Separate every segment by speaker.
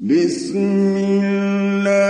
Speaker 1: بسم الله.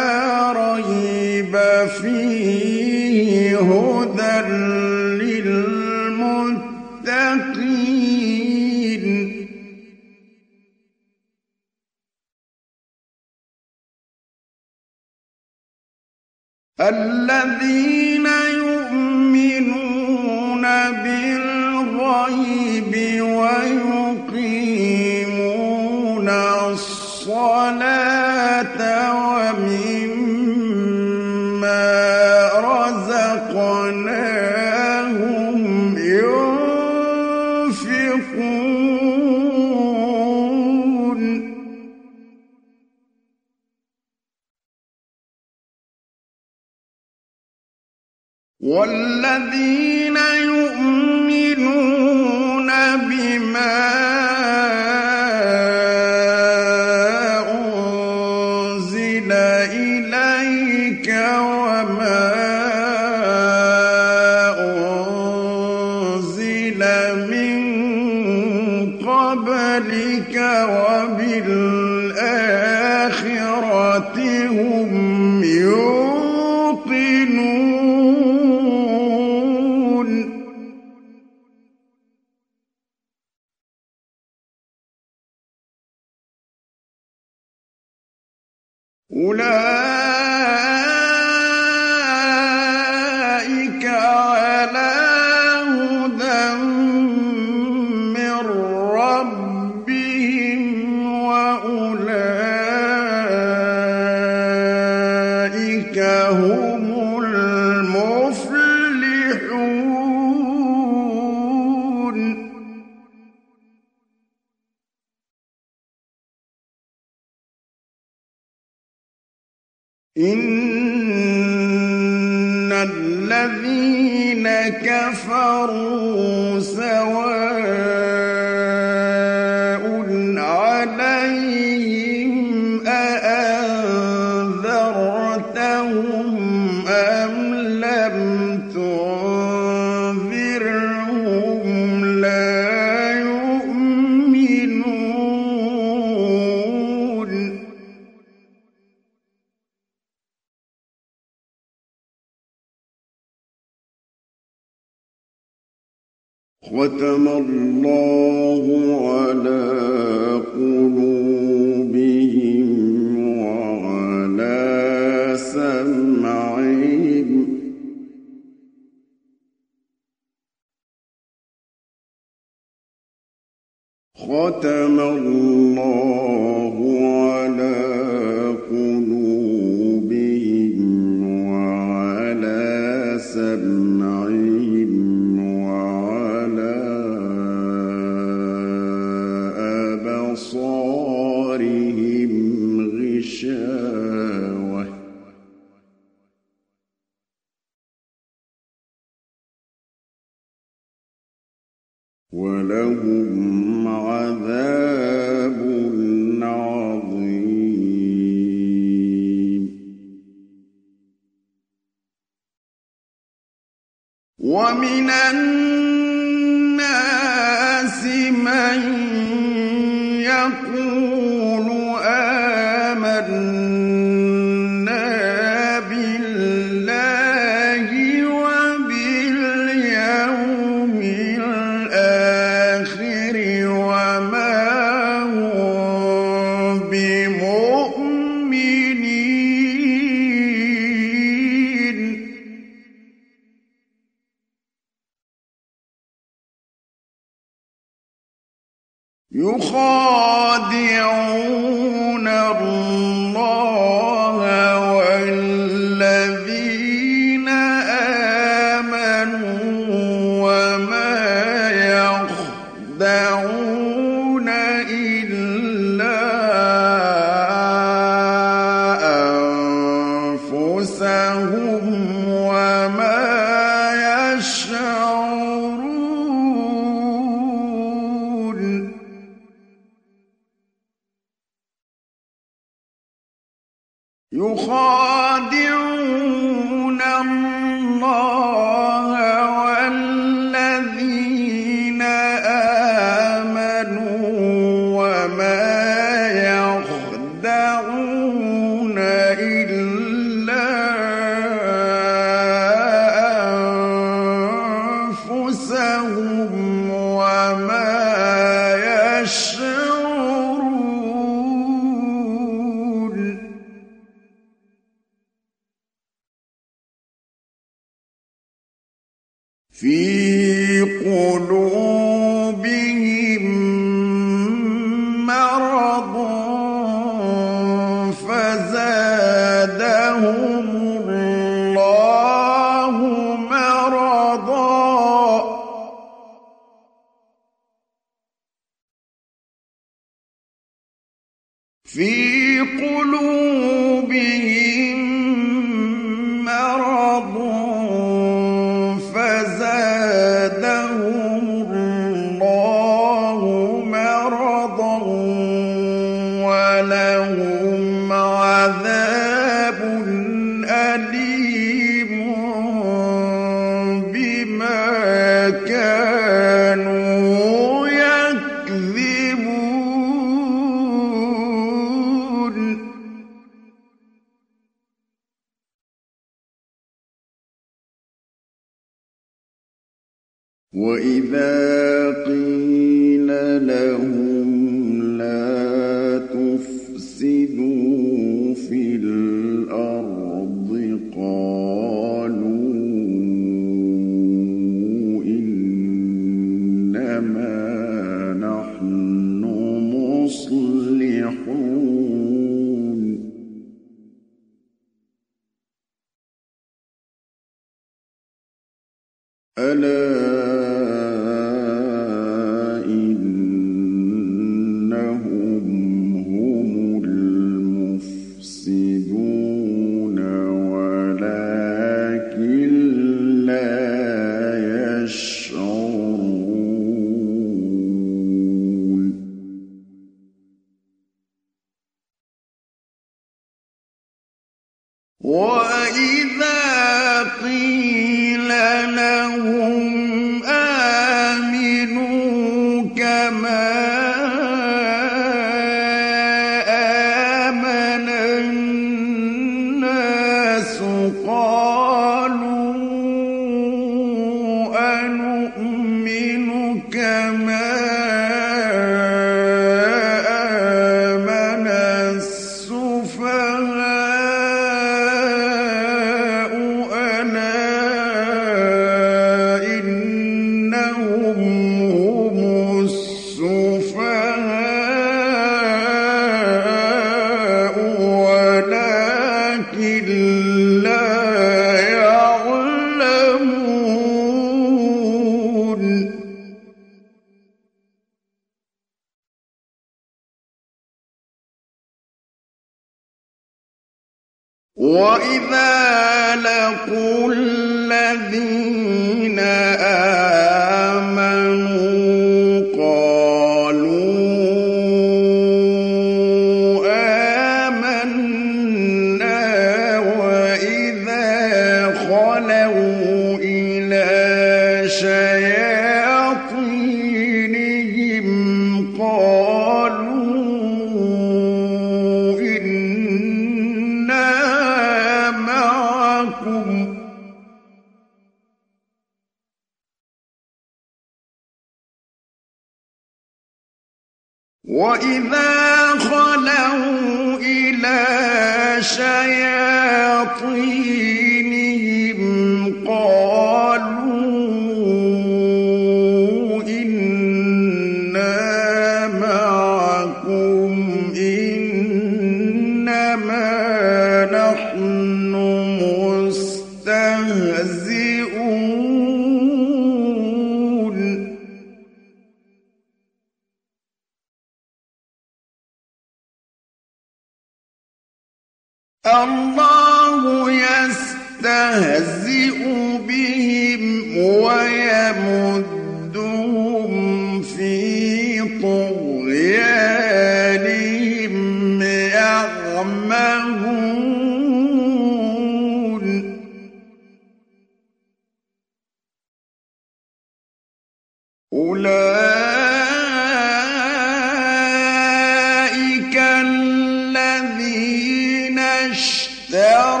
Speaker 1: There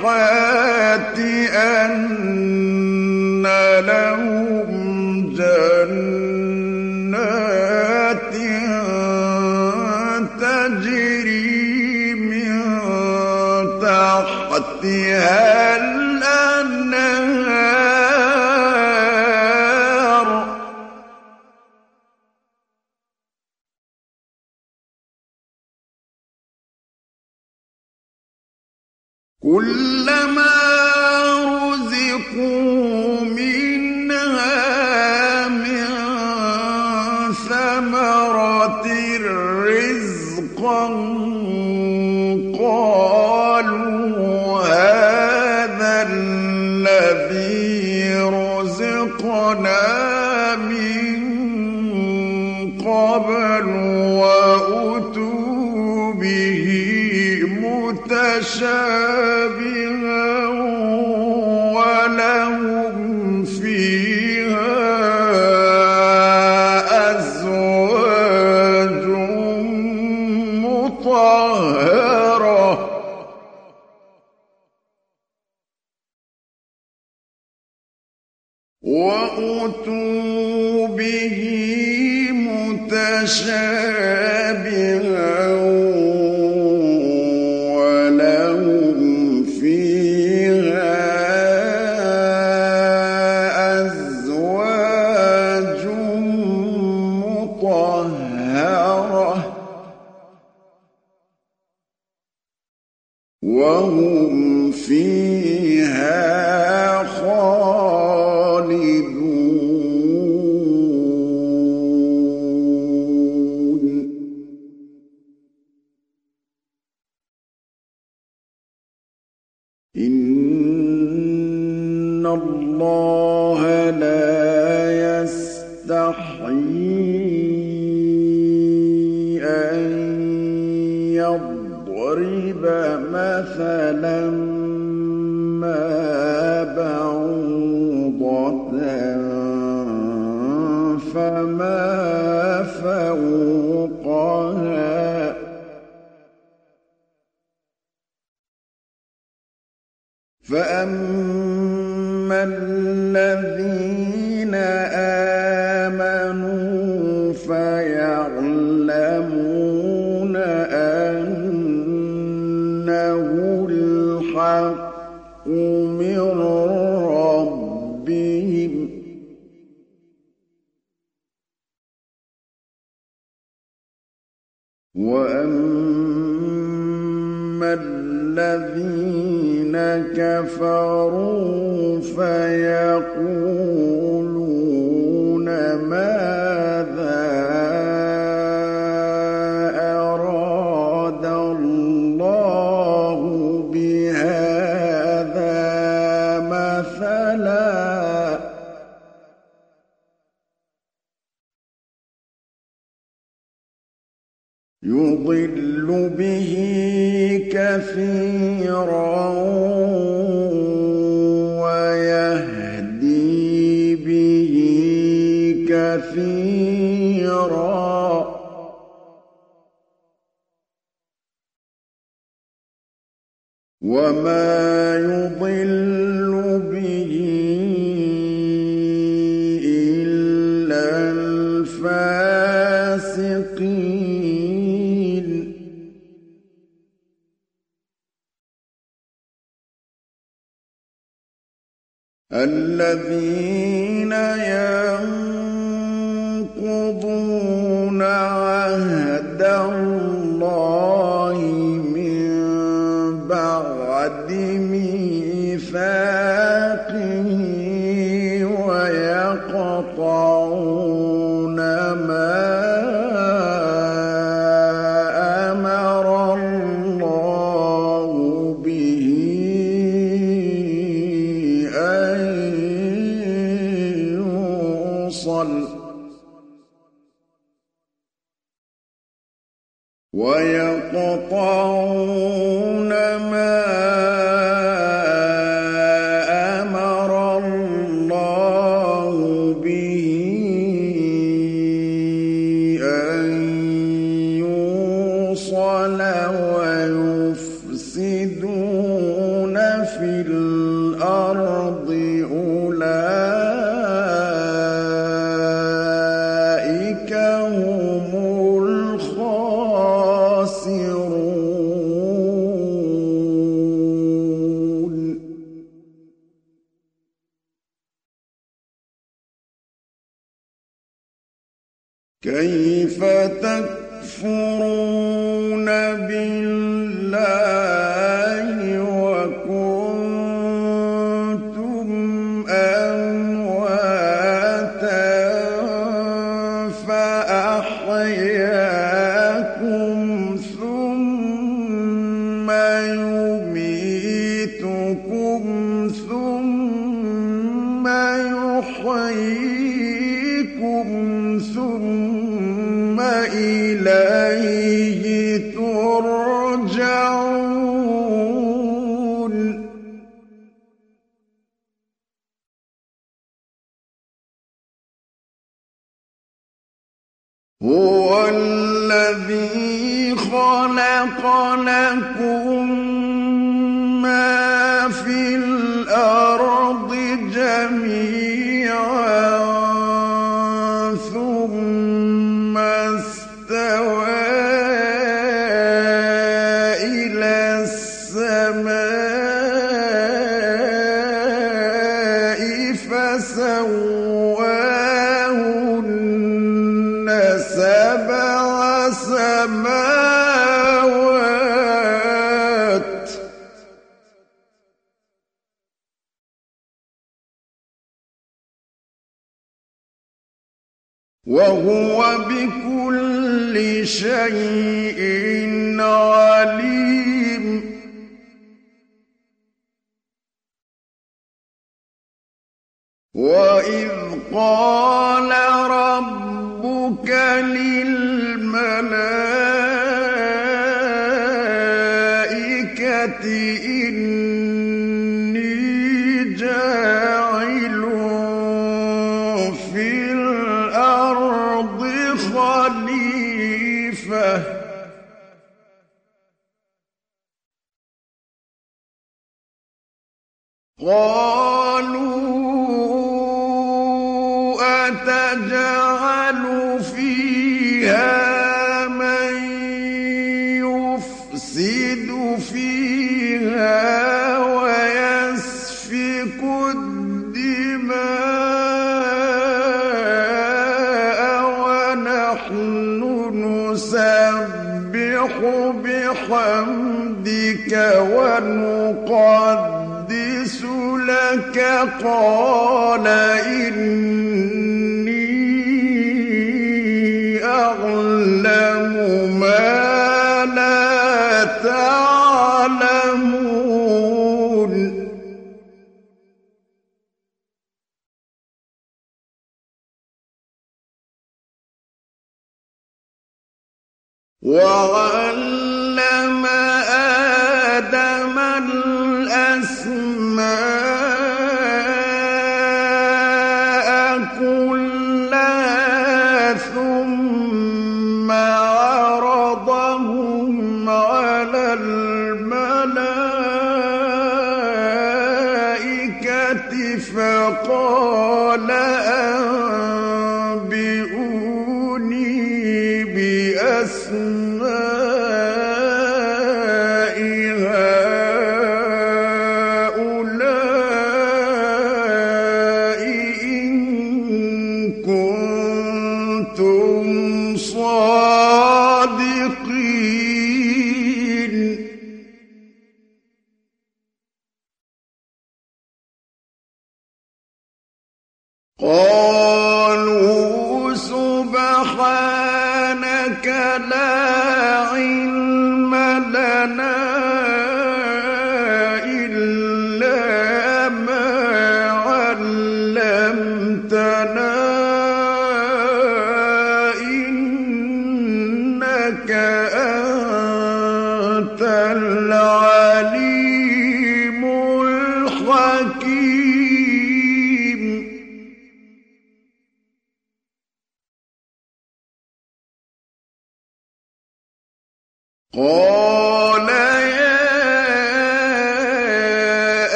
Speaker 1: الصالحات أن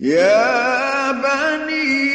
Speaker 1: يا بني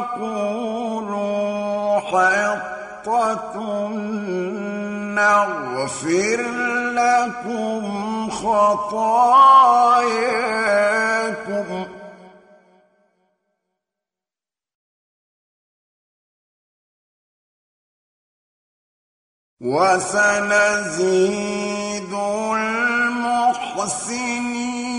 Speaker 1: وقولوا حطة نغفر لكم خطاياكم. وسنزيد المحسنين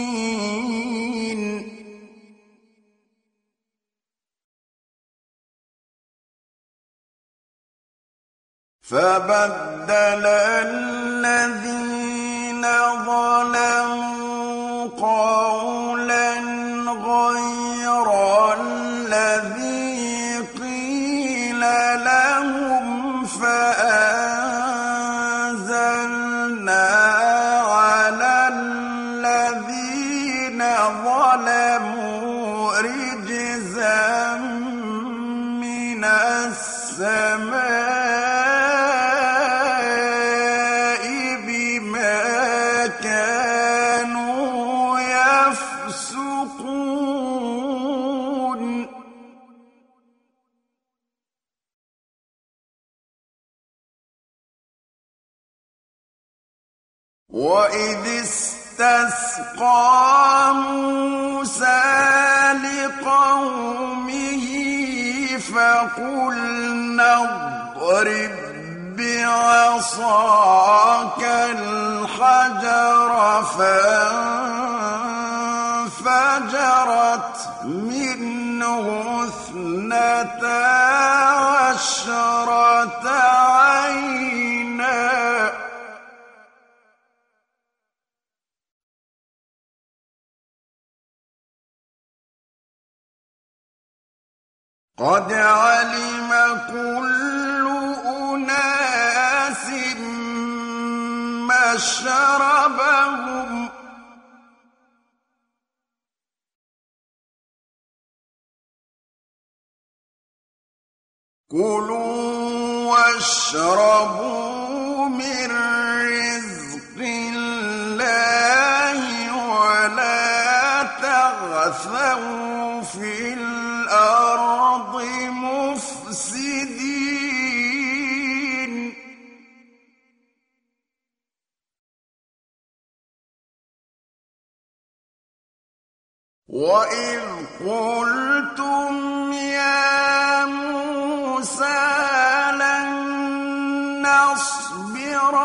Speaker 1: فبدل الذين ظلموا قولا استسقى موسى لقومه فقلنا اضرب بعصاك الحجر فانفجرت منه اثنتا عشرة عينا قد علم كل أناس مشربهم كلوا واشربوا من رزق الله ولا تغثوا في الأرض وإذ قلتم يا موسى لن نصبر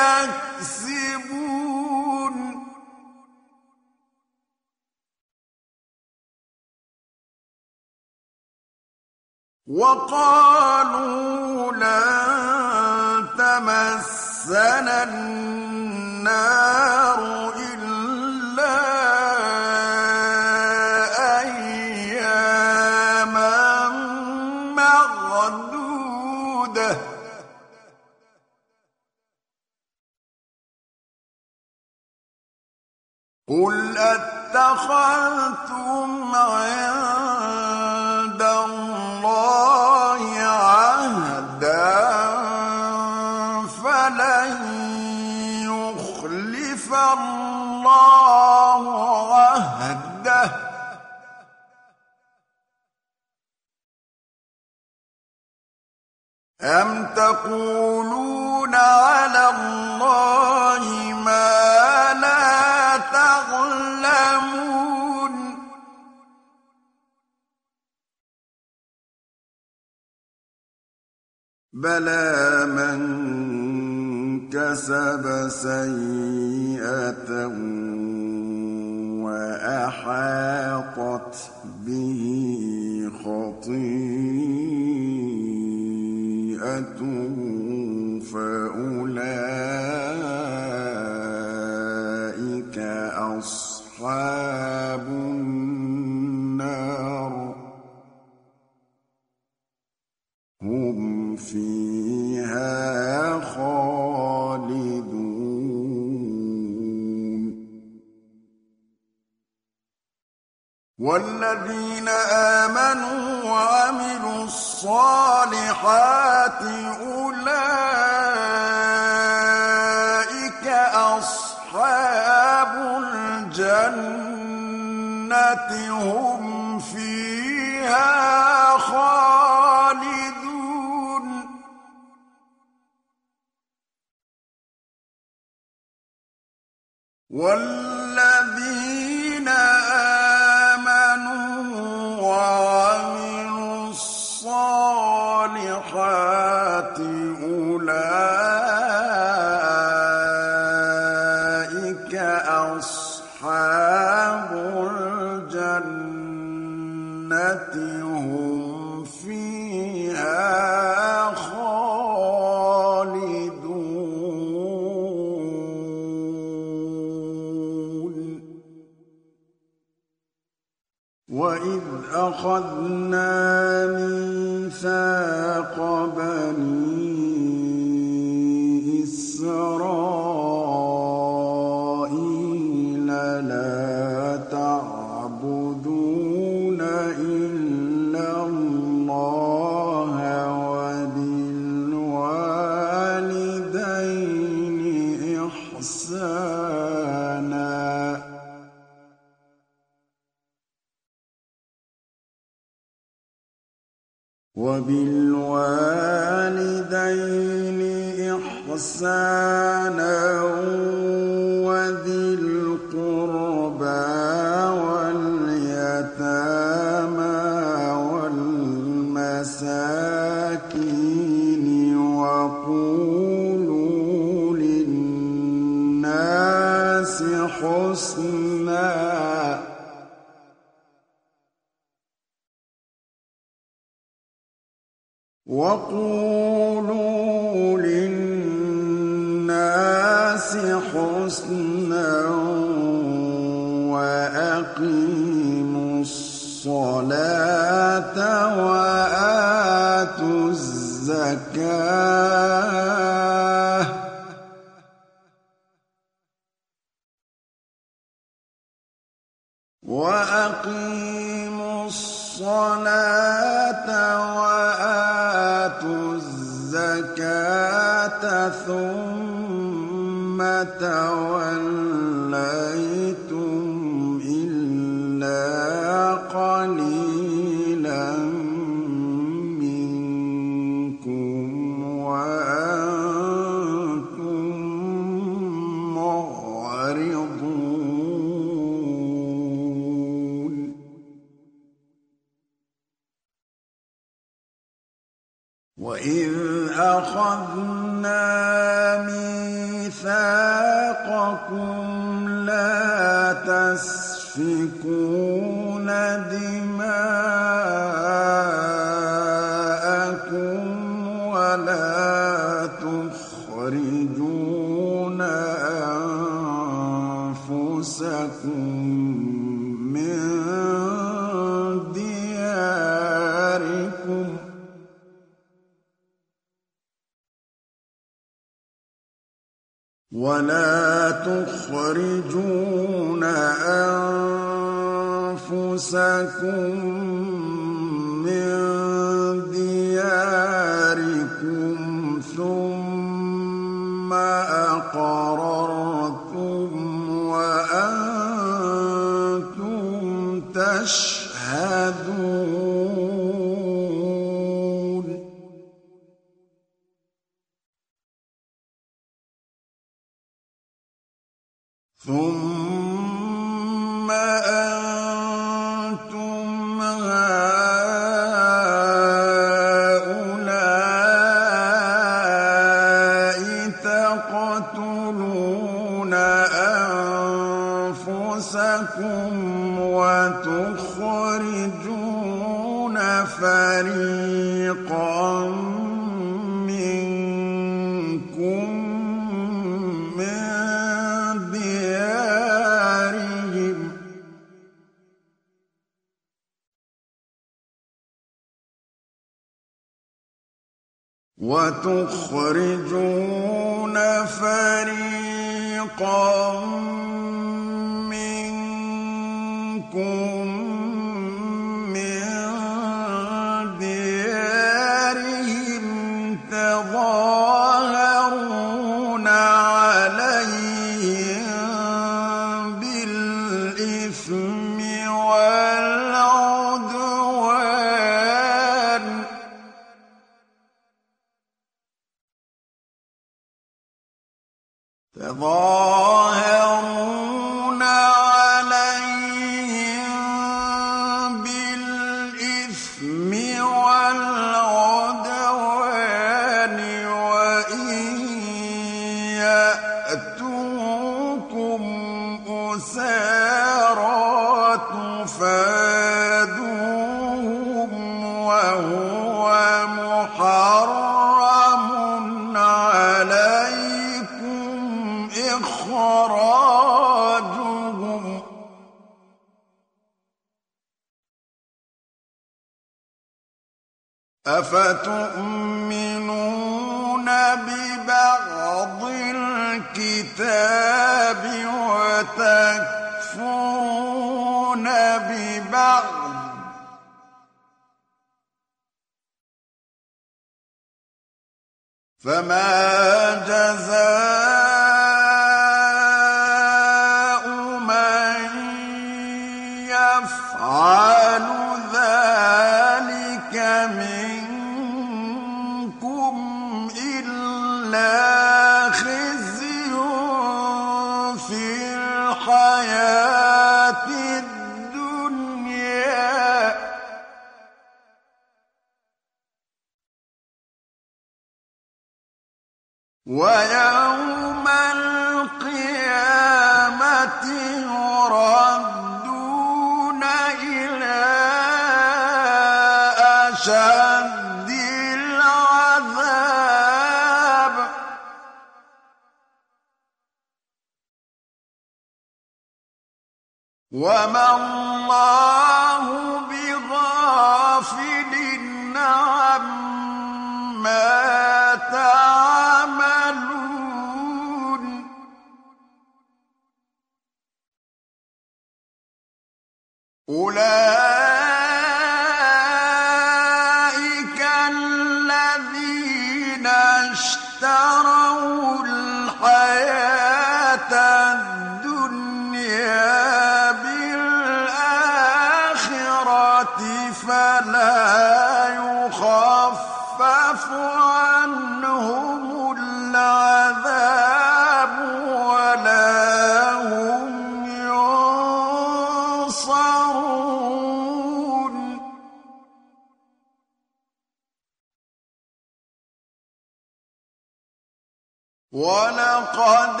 Speaker 1: ولقد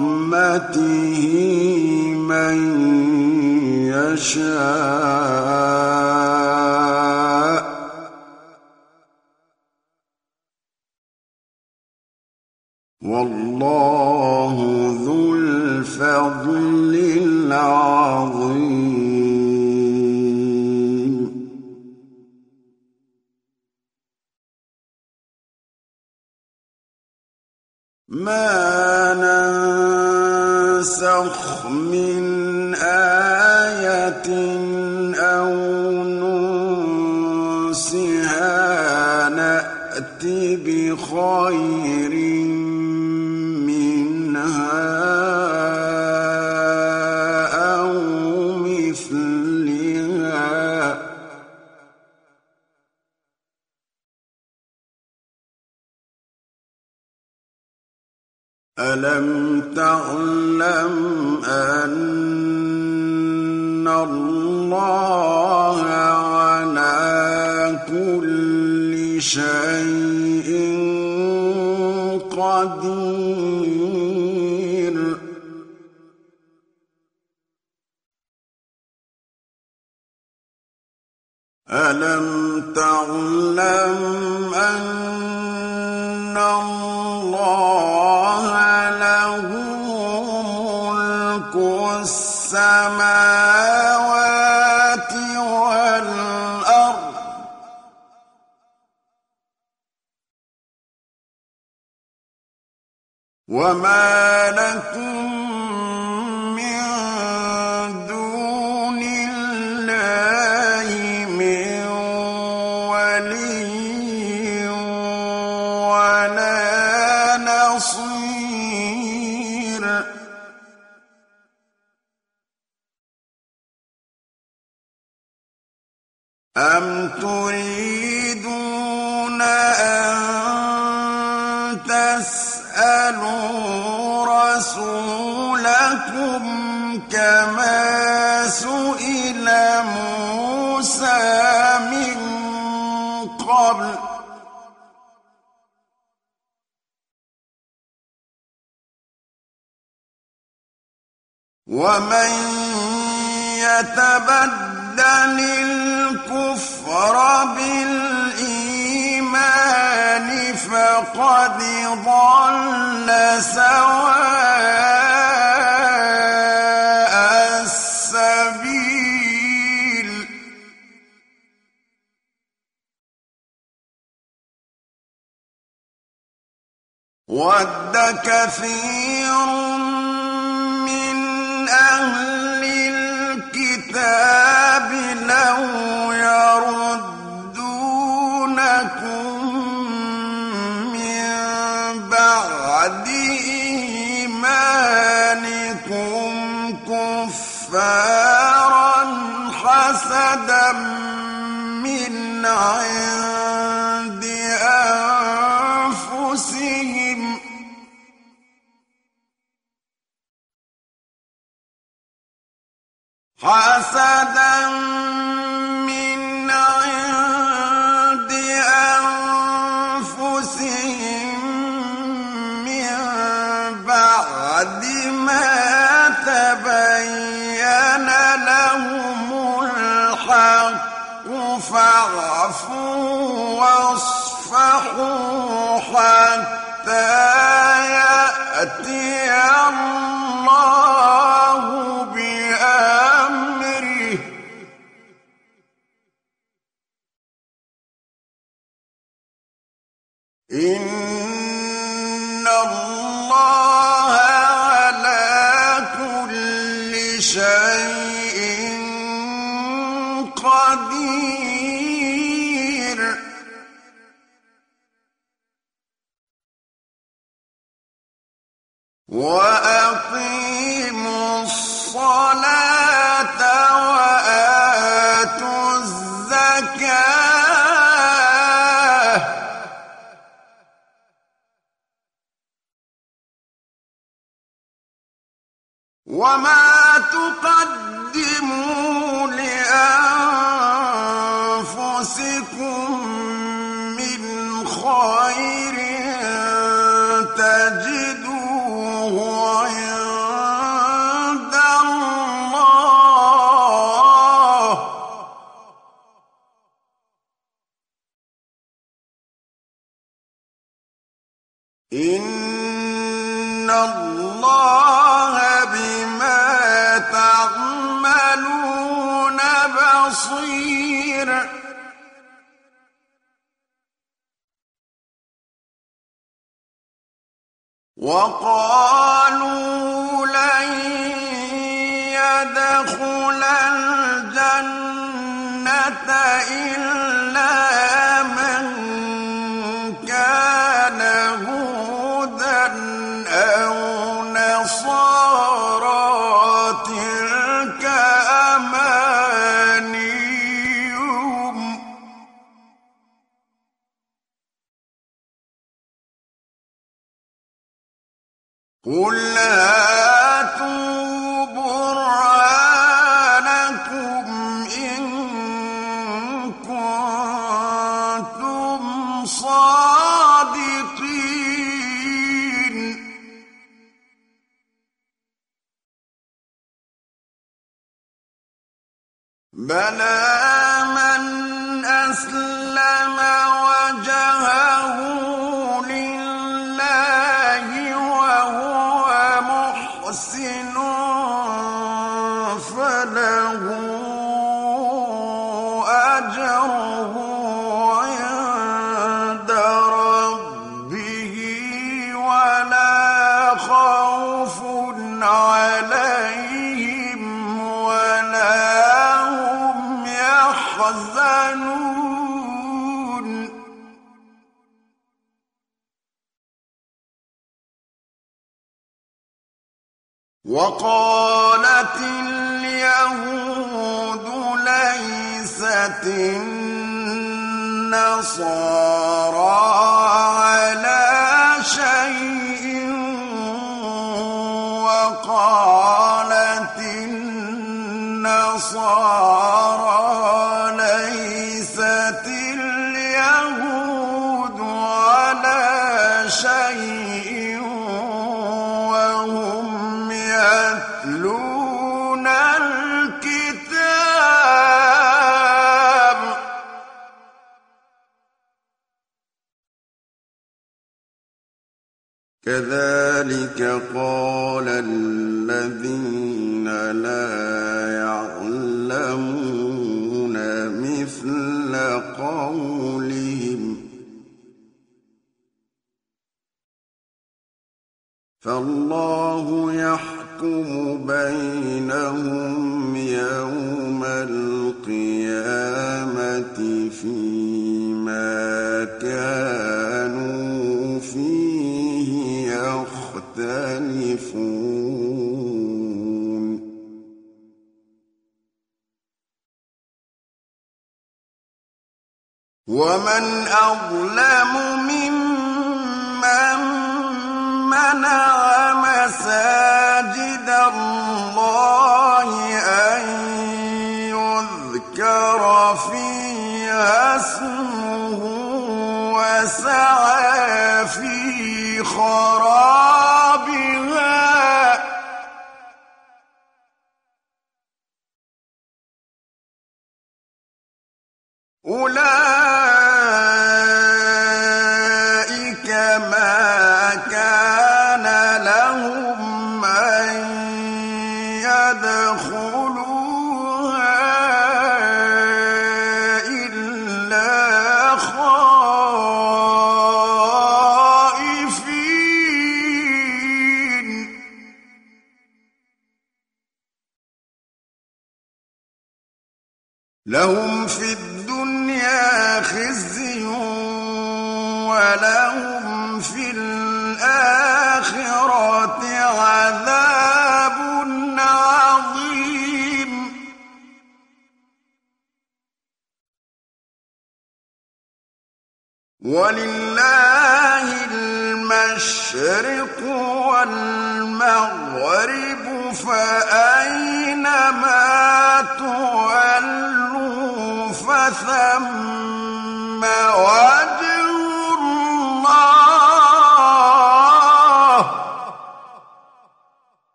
Speaker 1: رحمته من يشاء والله ذو الفضل العظيم ما ننسخ من آية أو ننسها نأت بخير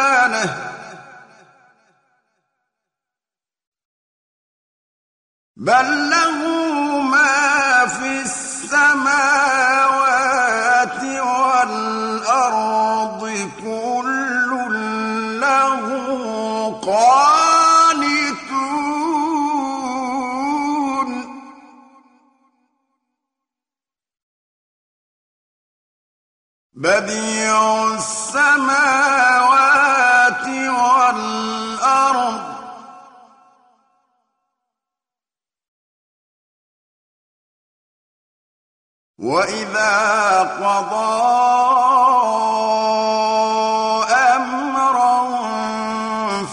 Speaker 1: سبحانه. بل له ما في السماوات والأرض كل له قانتون. بديع السماوات وَإِذَا قَضَى أَمْرًا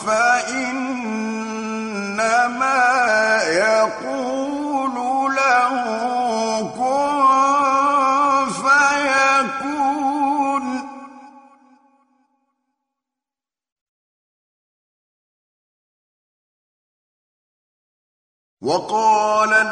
Speaker 1: فَإِنَّمَا يَقُولُ لَهُ كُن فَيَكُونُ وَقَالَ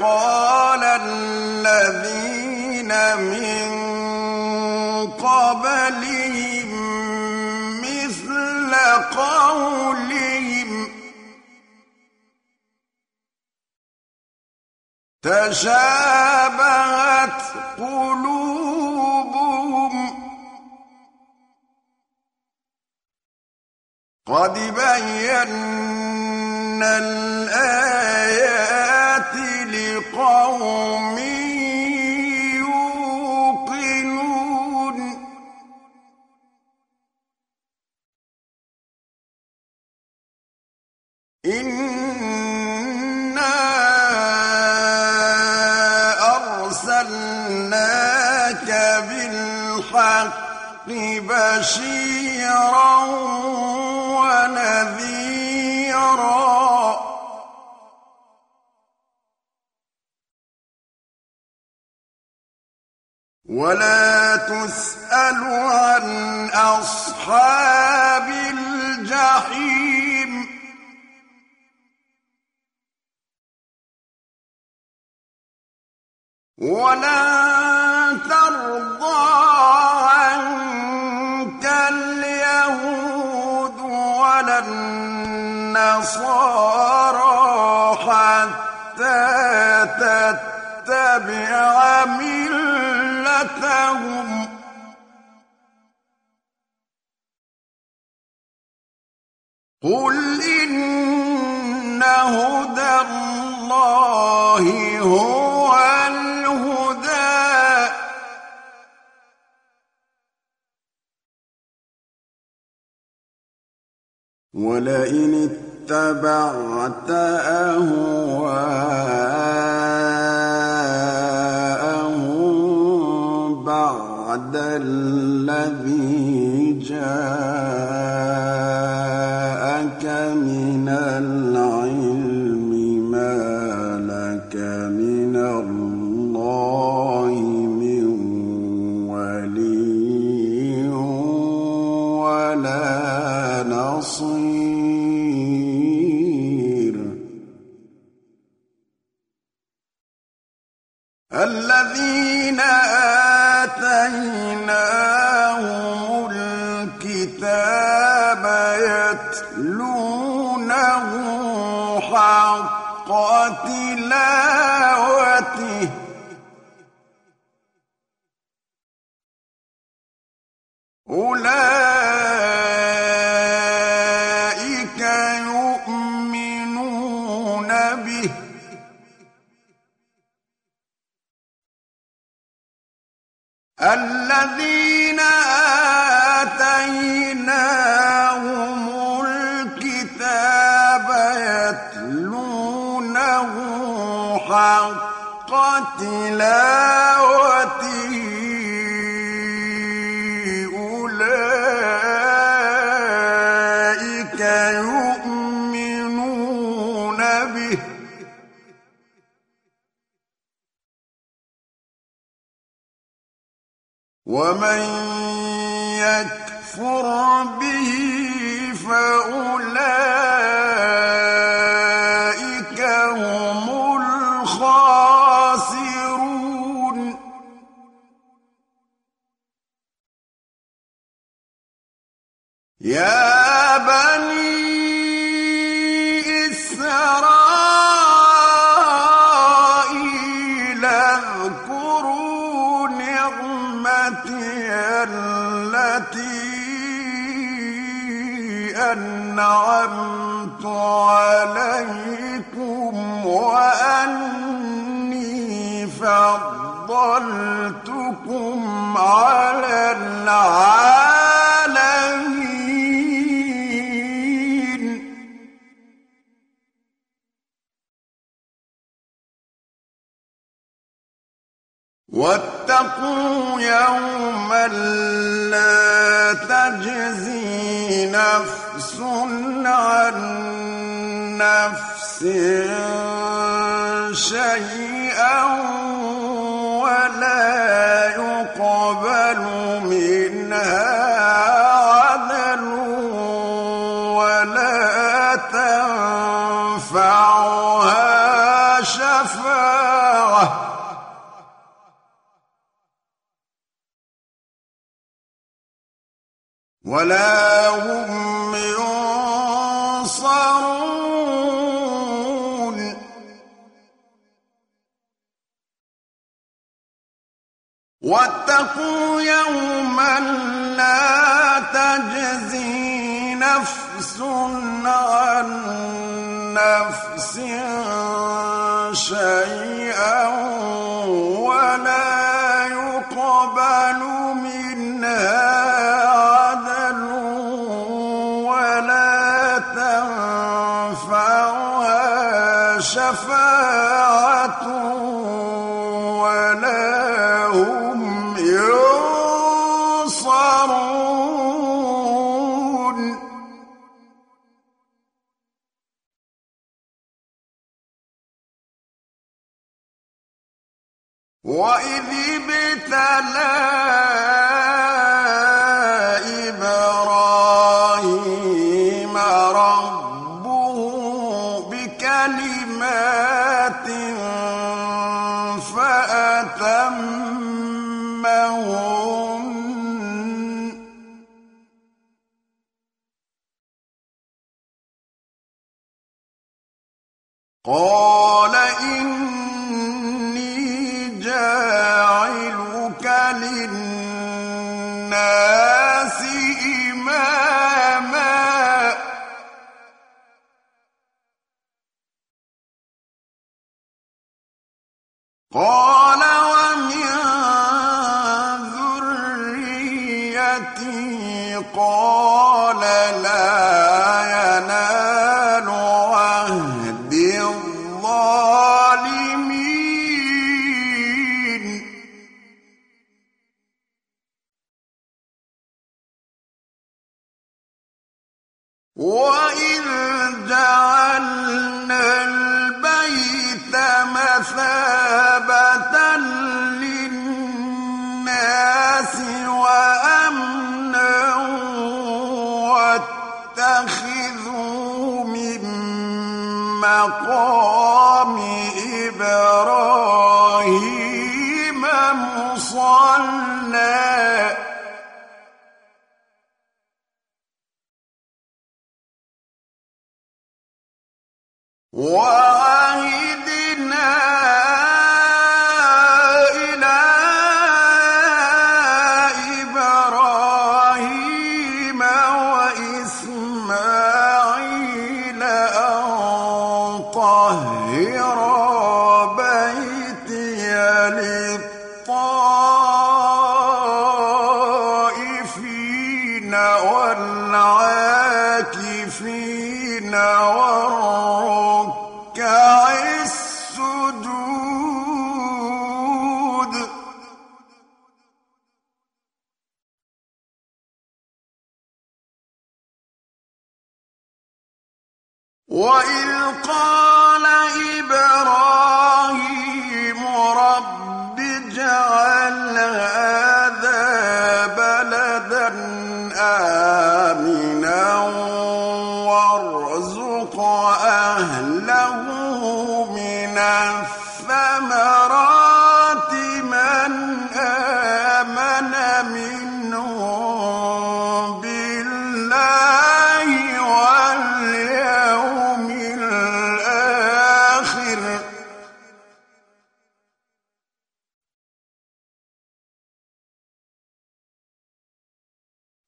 Speaker 1: قال الذين من قبلهم مثل قولهم تشاهدوا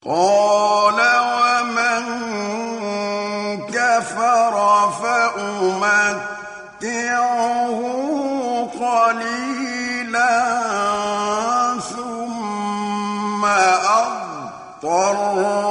Speaker 1: قال ومن كفر فأمتعه قليلا ثم أضطره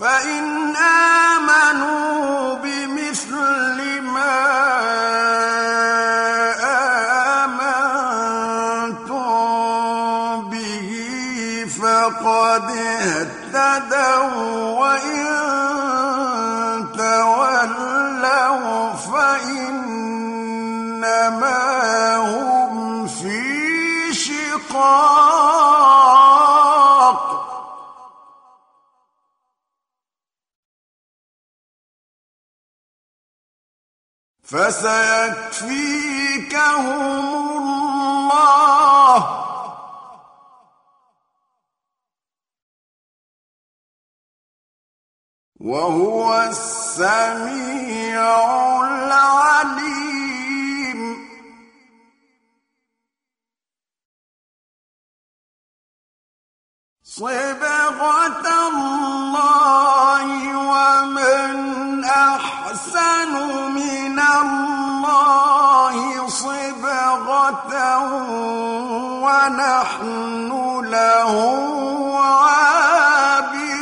Speaker 1: فإن آمنوا بمثل ما آمنتم به فقد اهتدوا وإن تولوا فإنما فسيكفيكهم الله. وهو السميع العليم. صبغة الله ومن أحسن من الله صبغة ونحن له عابدون.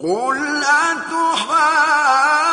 Speaker 1: قل أتحاسبون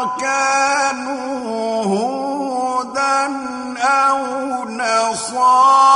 Speaker 1: وكانوا هودا أو نصارى.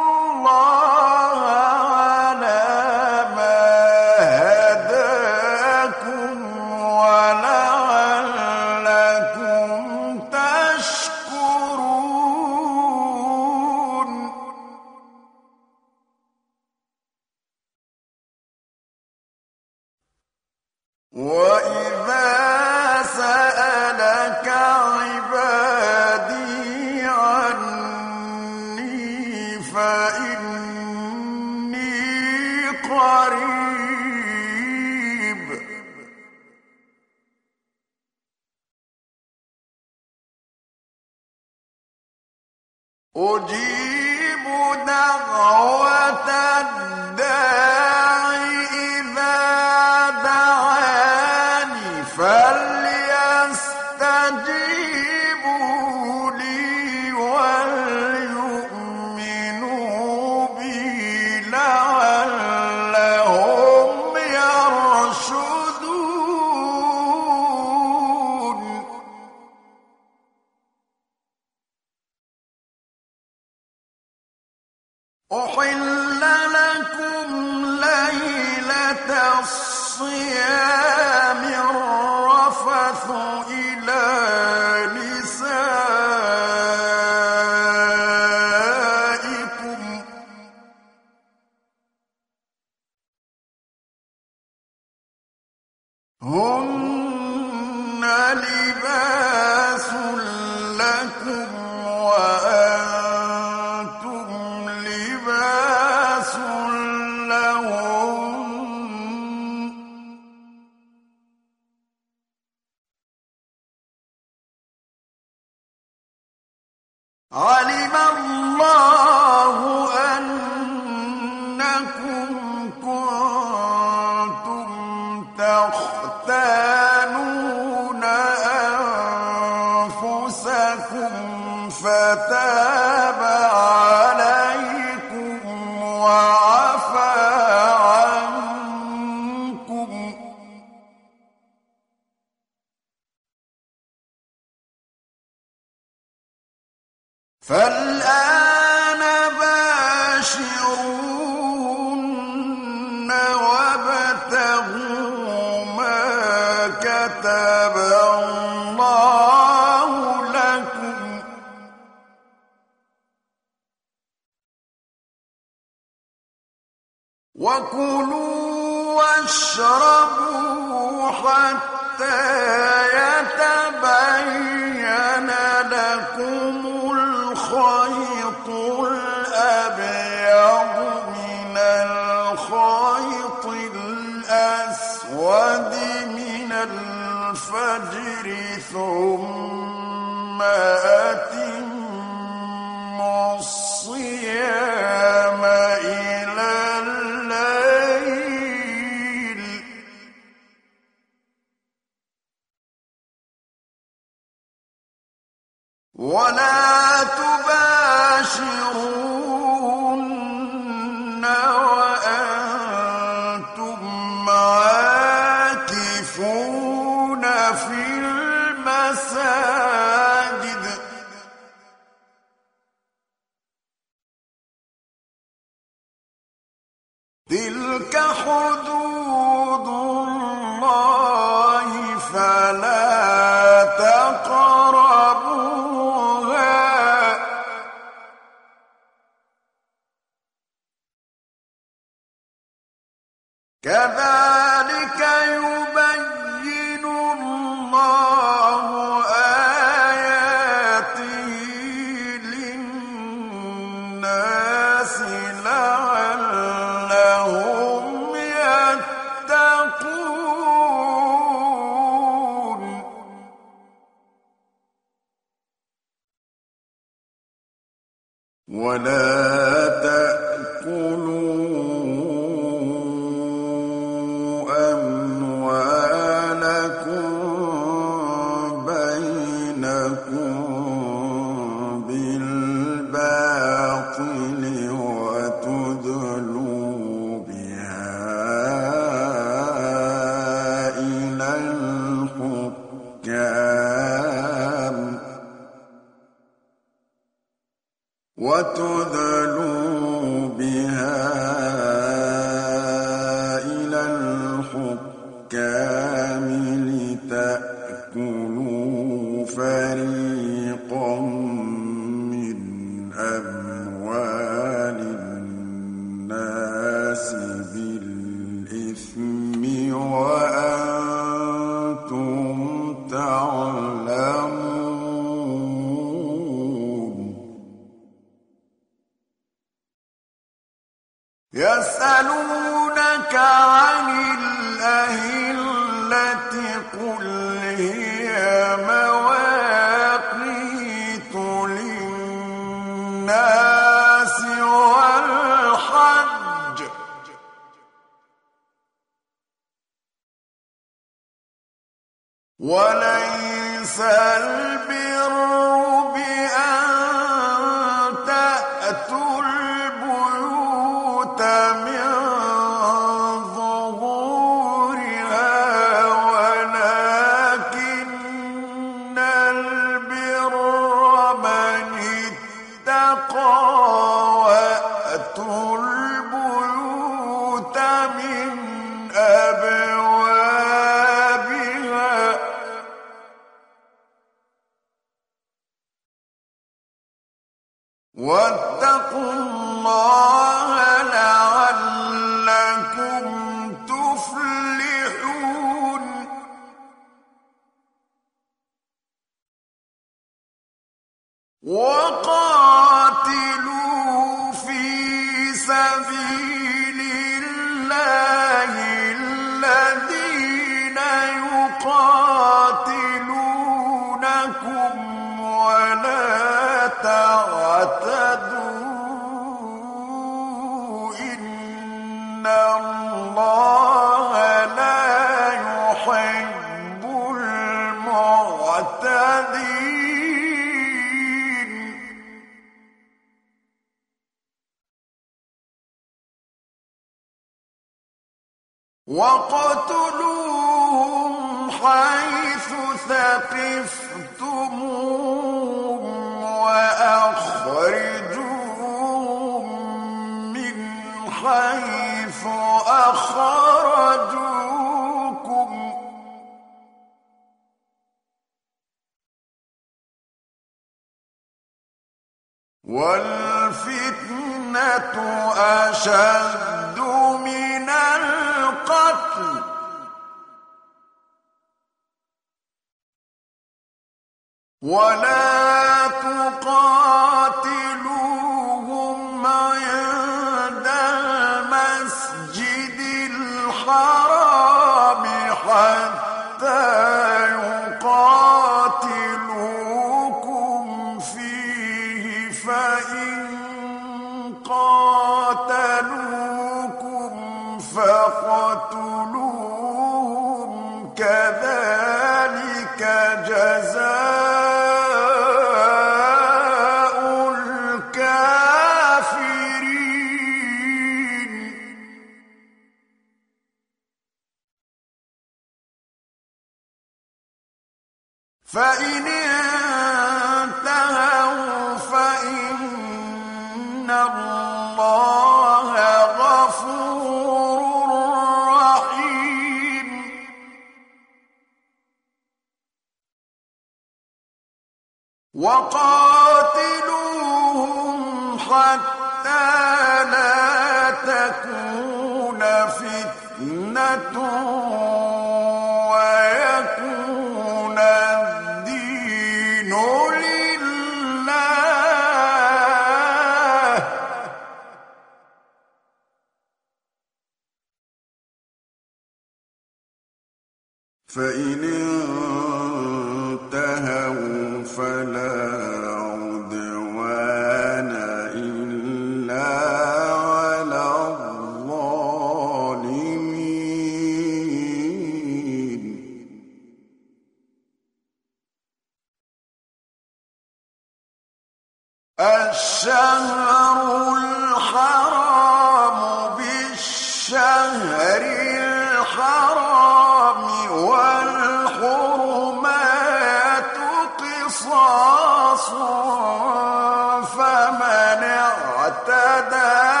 Speaker 1: اعتدى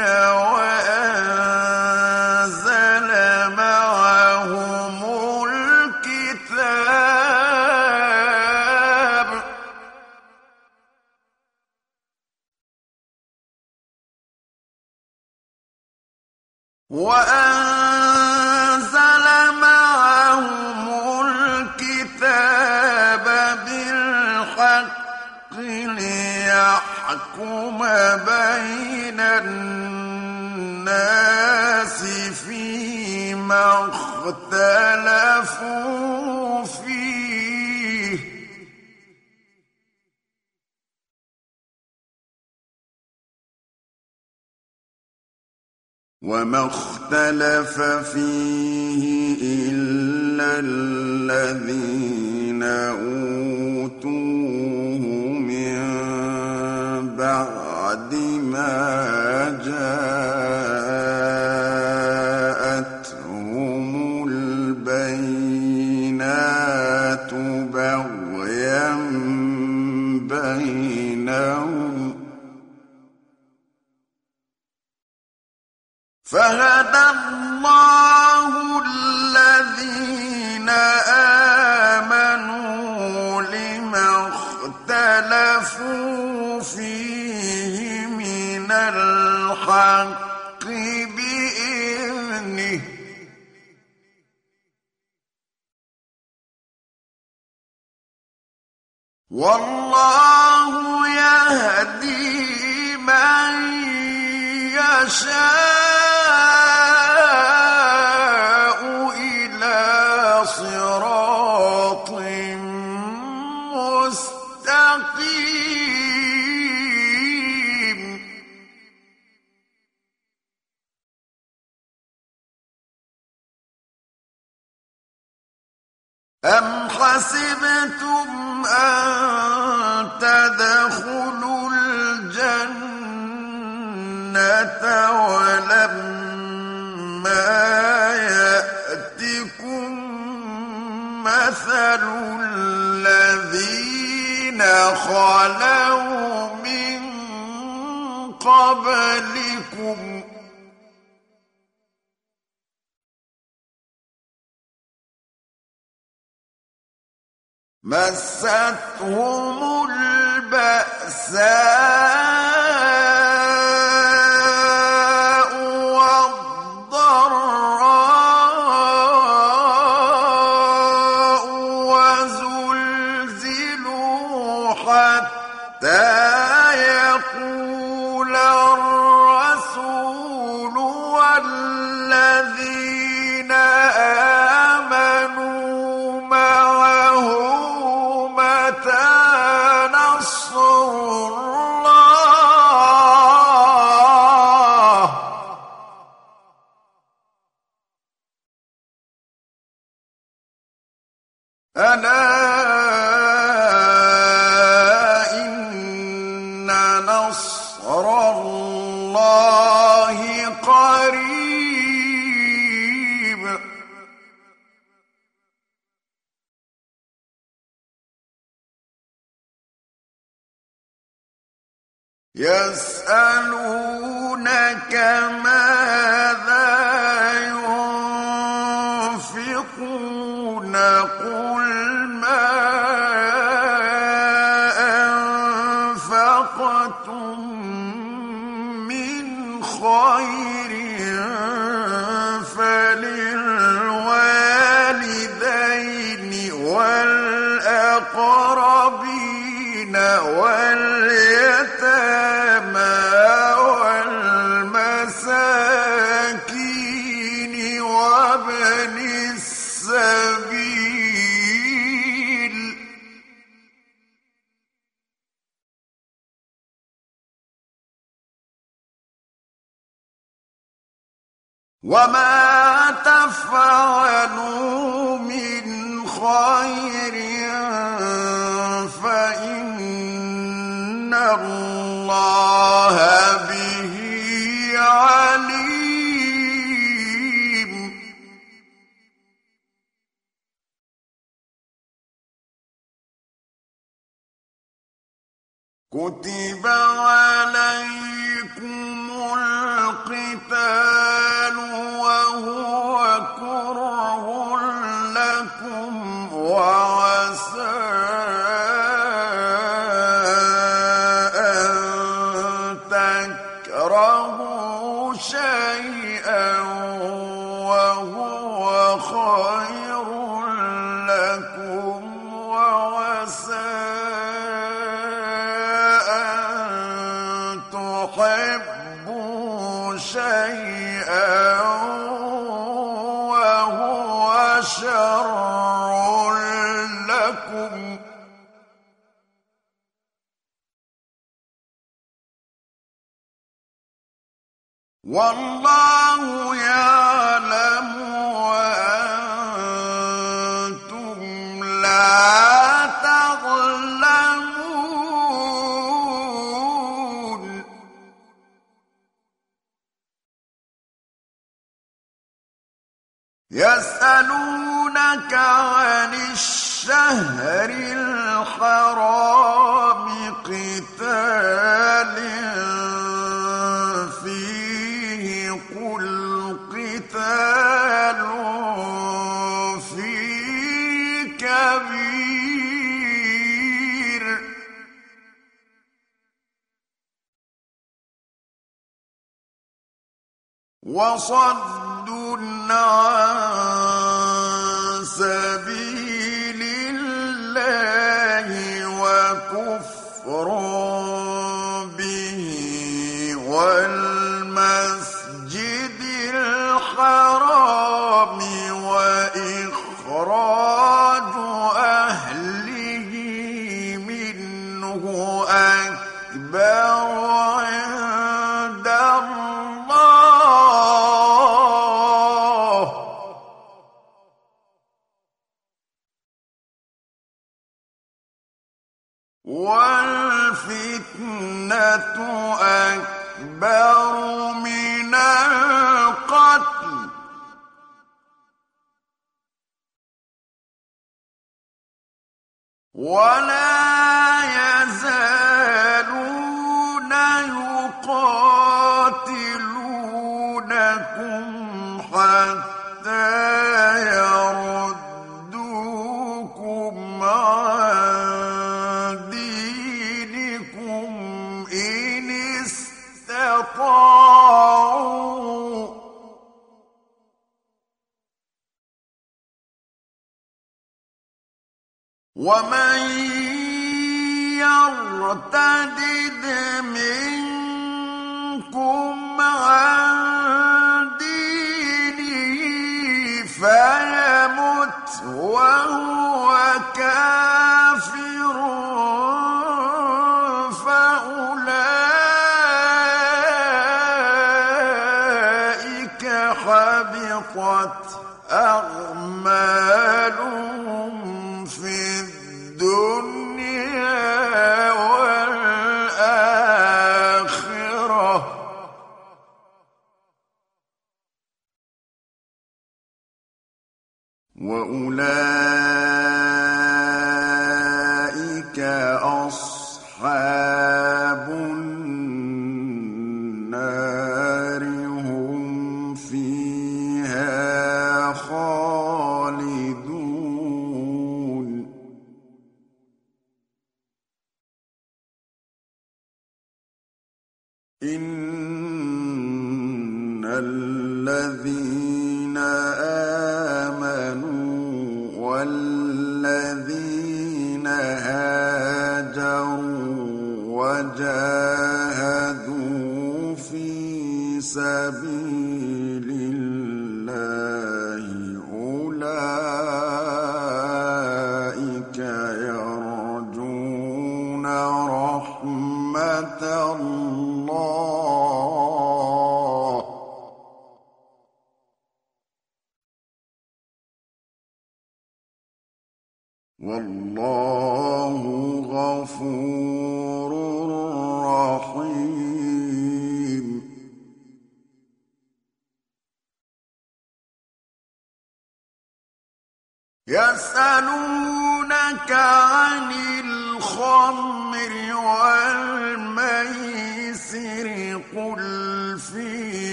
Speaker 1: ومنذرين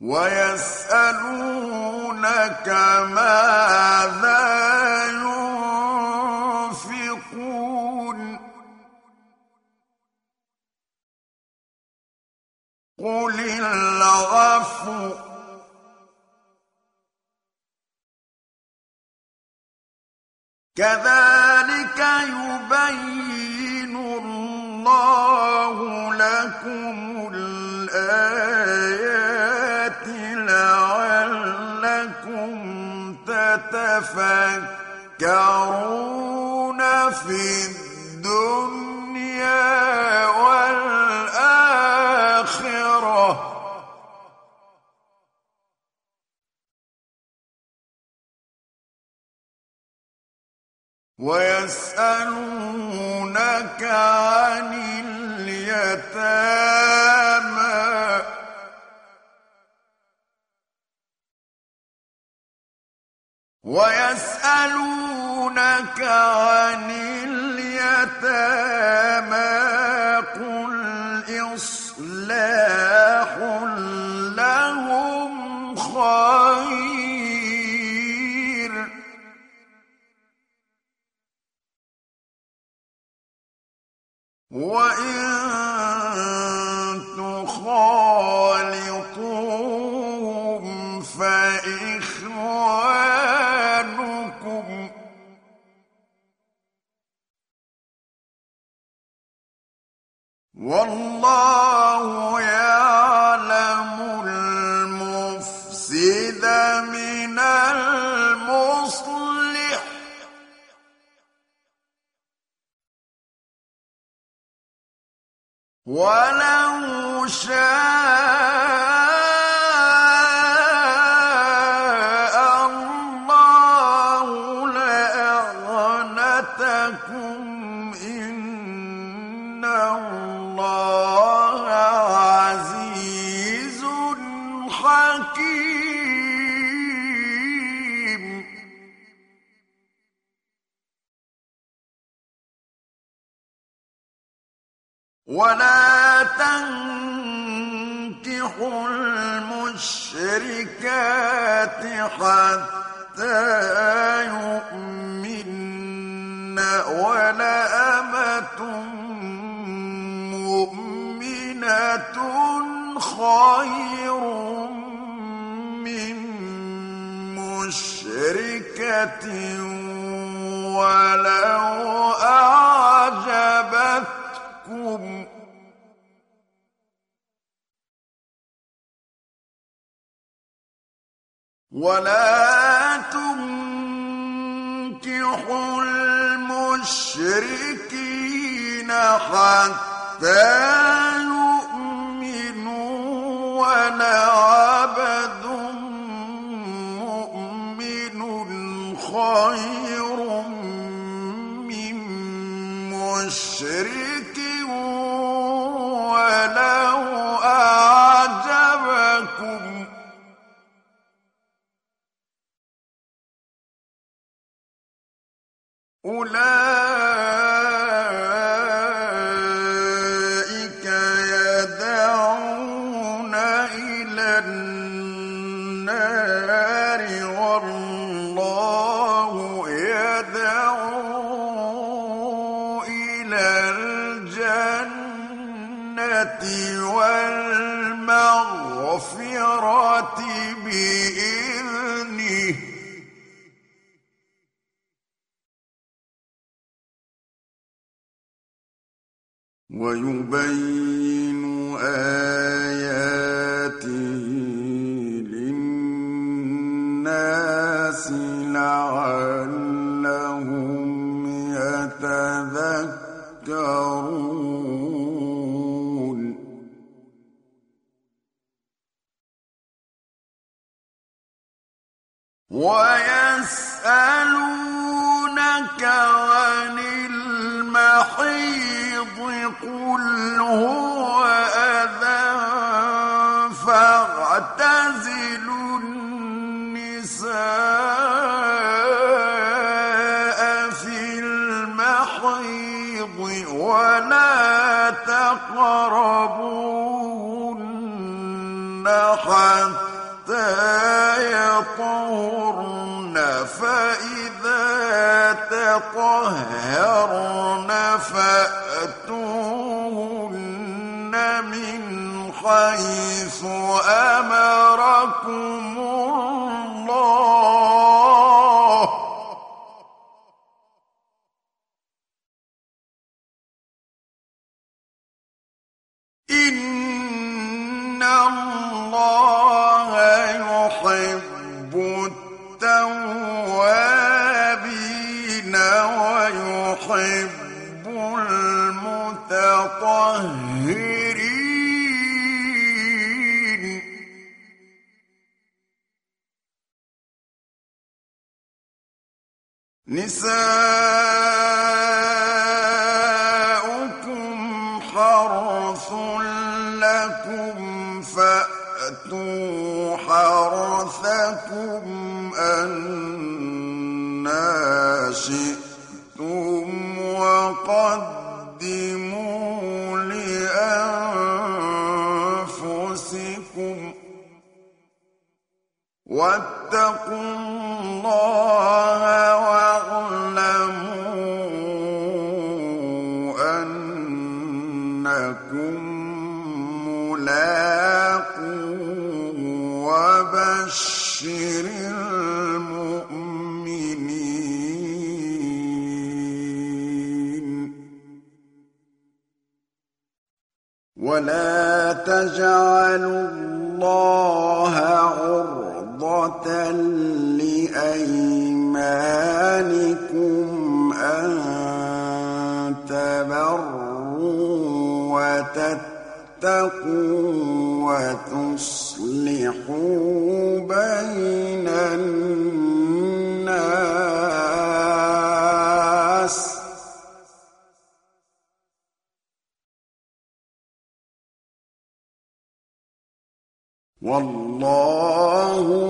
Speaker 1: ويسألونك ماذا ينفقون قل العفو كذلك يبين الله لكم الآيات تتفكرون في الدنيا والآخرة. ويسألونك عن اليتامى. ويسألونك عن اليتامى قل إصلاح لهم خير. وإن تخالطوهم والله يعلم المفسد من المصلح. ولو شاء ولا تنكحوا المشركات حتى يؤمن ولا أمة مؤمنة خير من مشركة ولو أعجبتكم ولا تنكحوا المشركين حتى يؤمنوا ولا عبد مؤمن خير من مشرك. أولئك ويبين آياته للناس لعلهم يتذكرون. ويسألونك عن هو فاعتزلوا النساء في المحيض ولا حتى يطهرن. تطهرن فأتوهن من حيث أمركم الله. إن الله المتطهرين نساؤكم حرث لكم فأتوا حرثكم واتقوا الله واعلموا أنكم وبشر المؤمنين. ولا تجعلوا الله لأيمانكم أن تبروا وتتقوا وتصلحوا بين الناس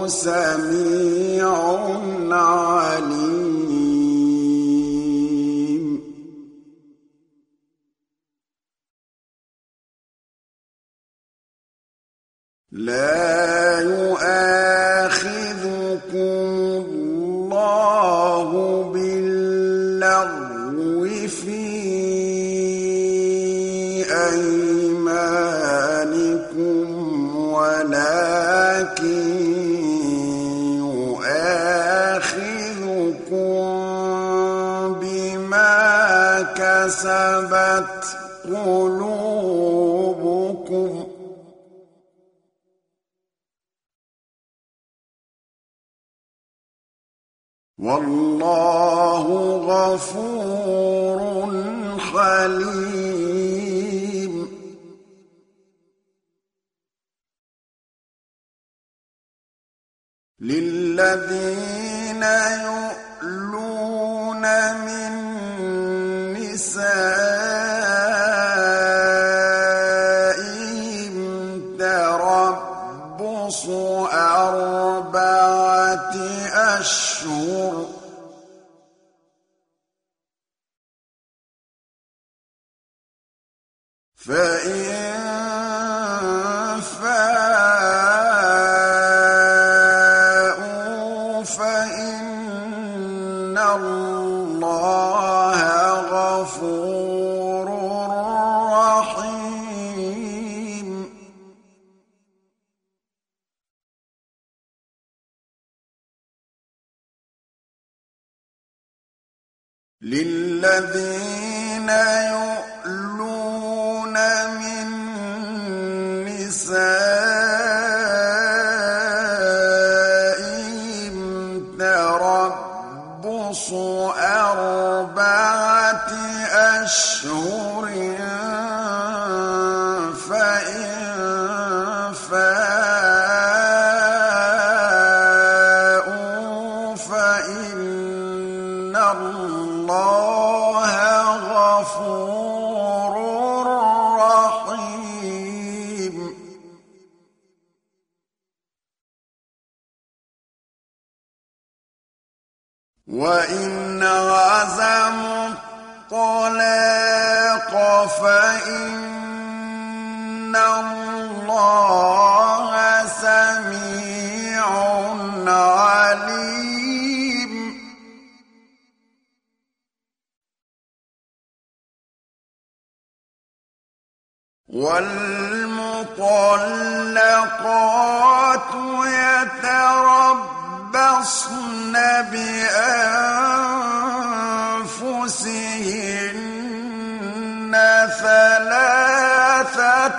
Speaker 1: والله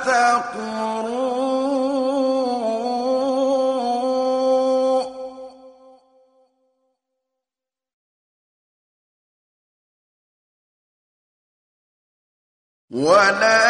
Speaker 1: ثلاثة قروء ولا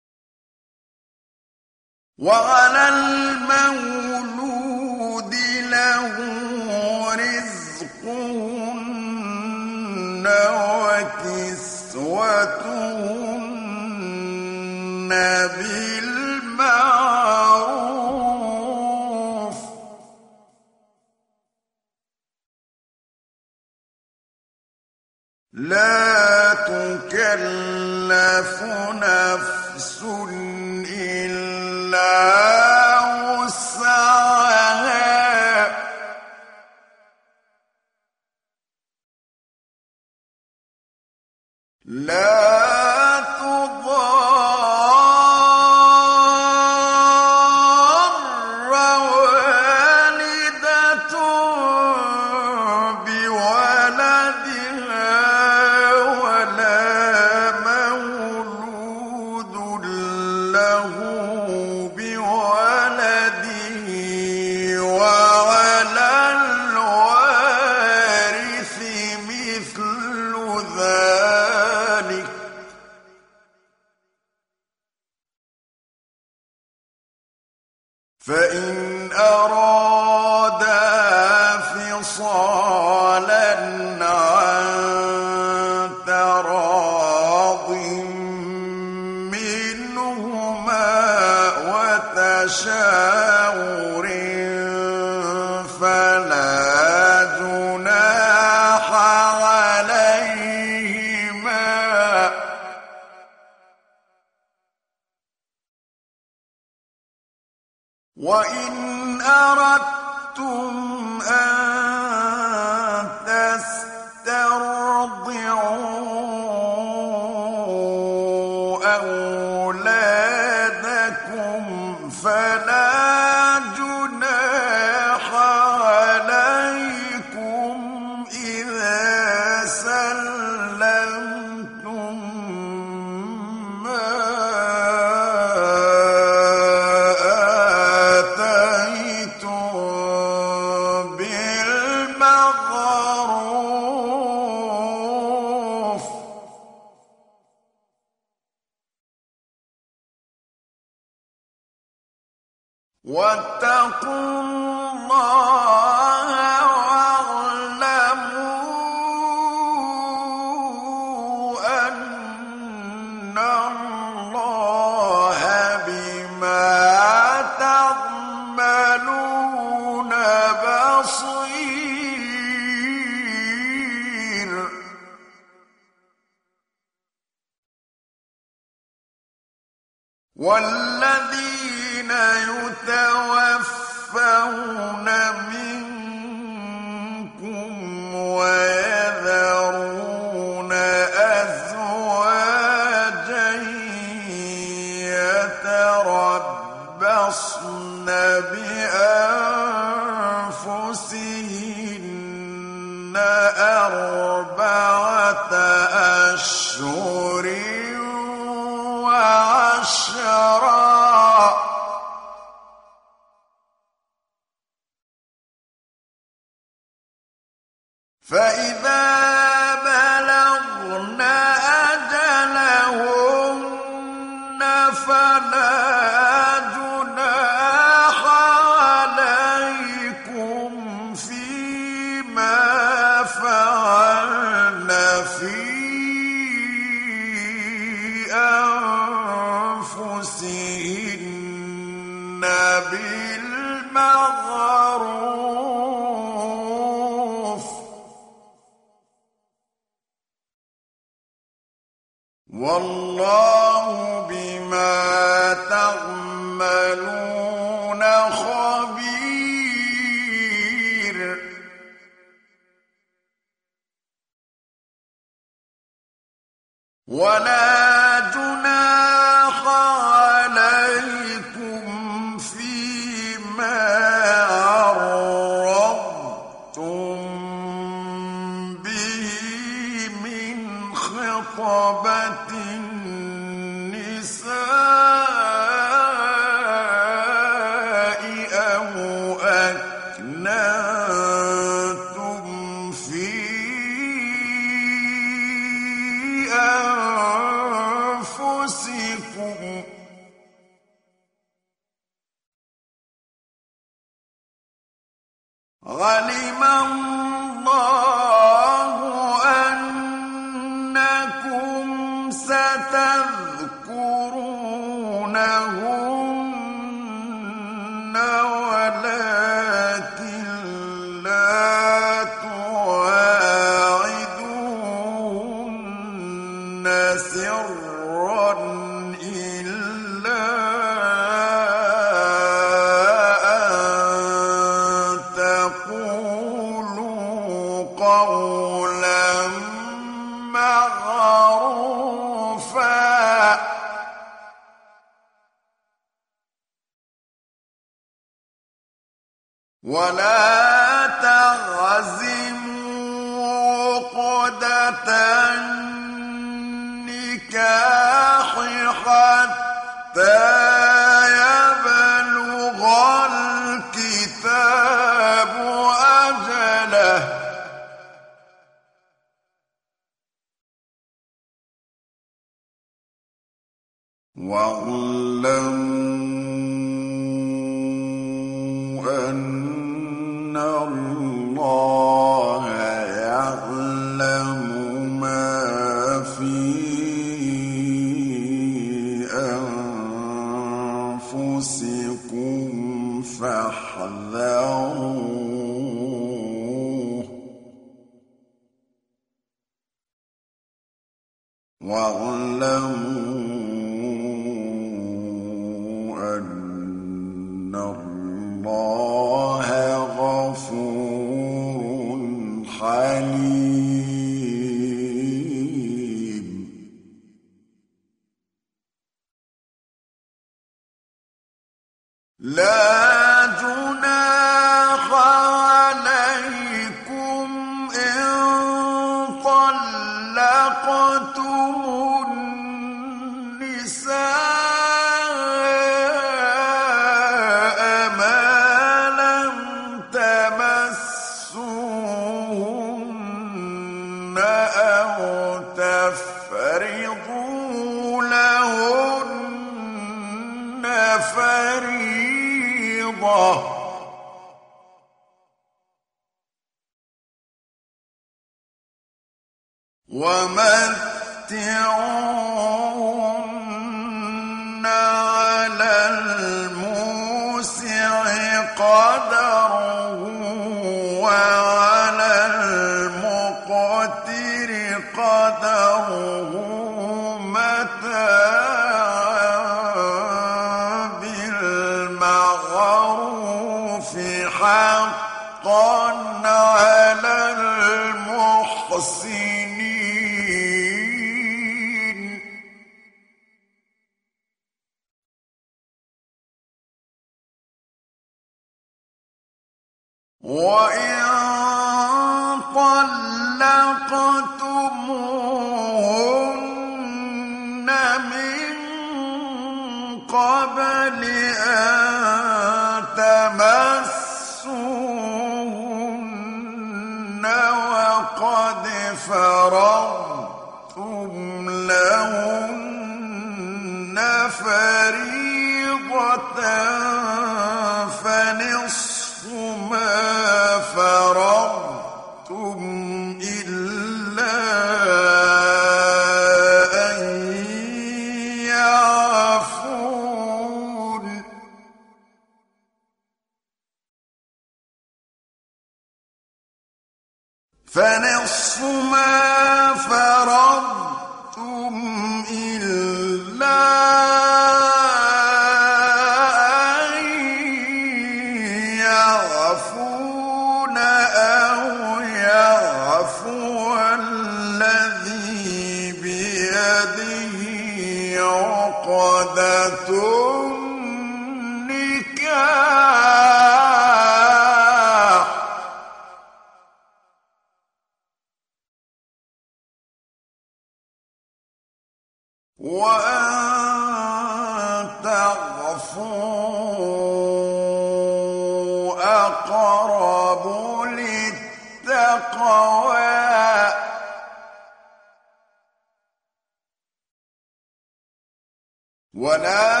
Speaker 1: فإذا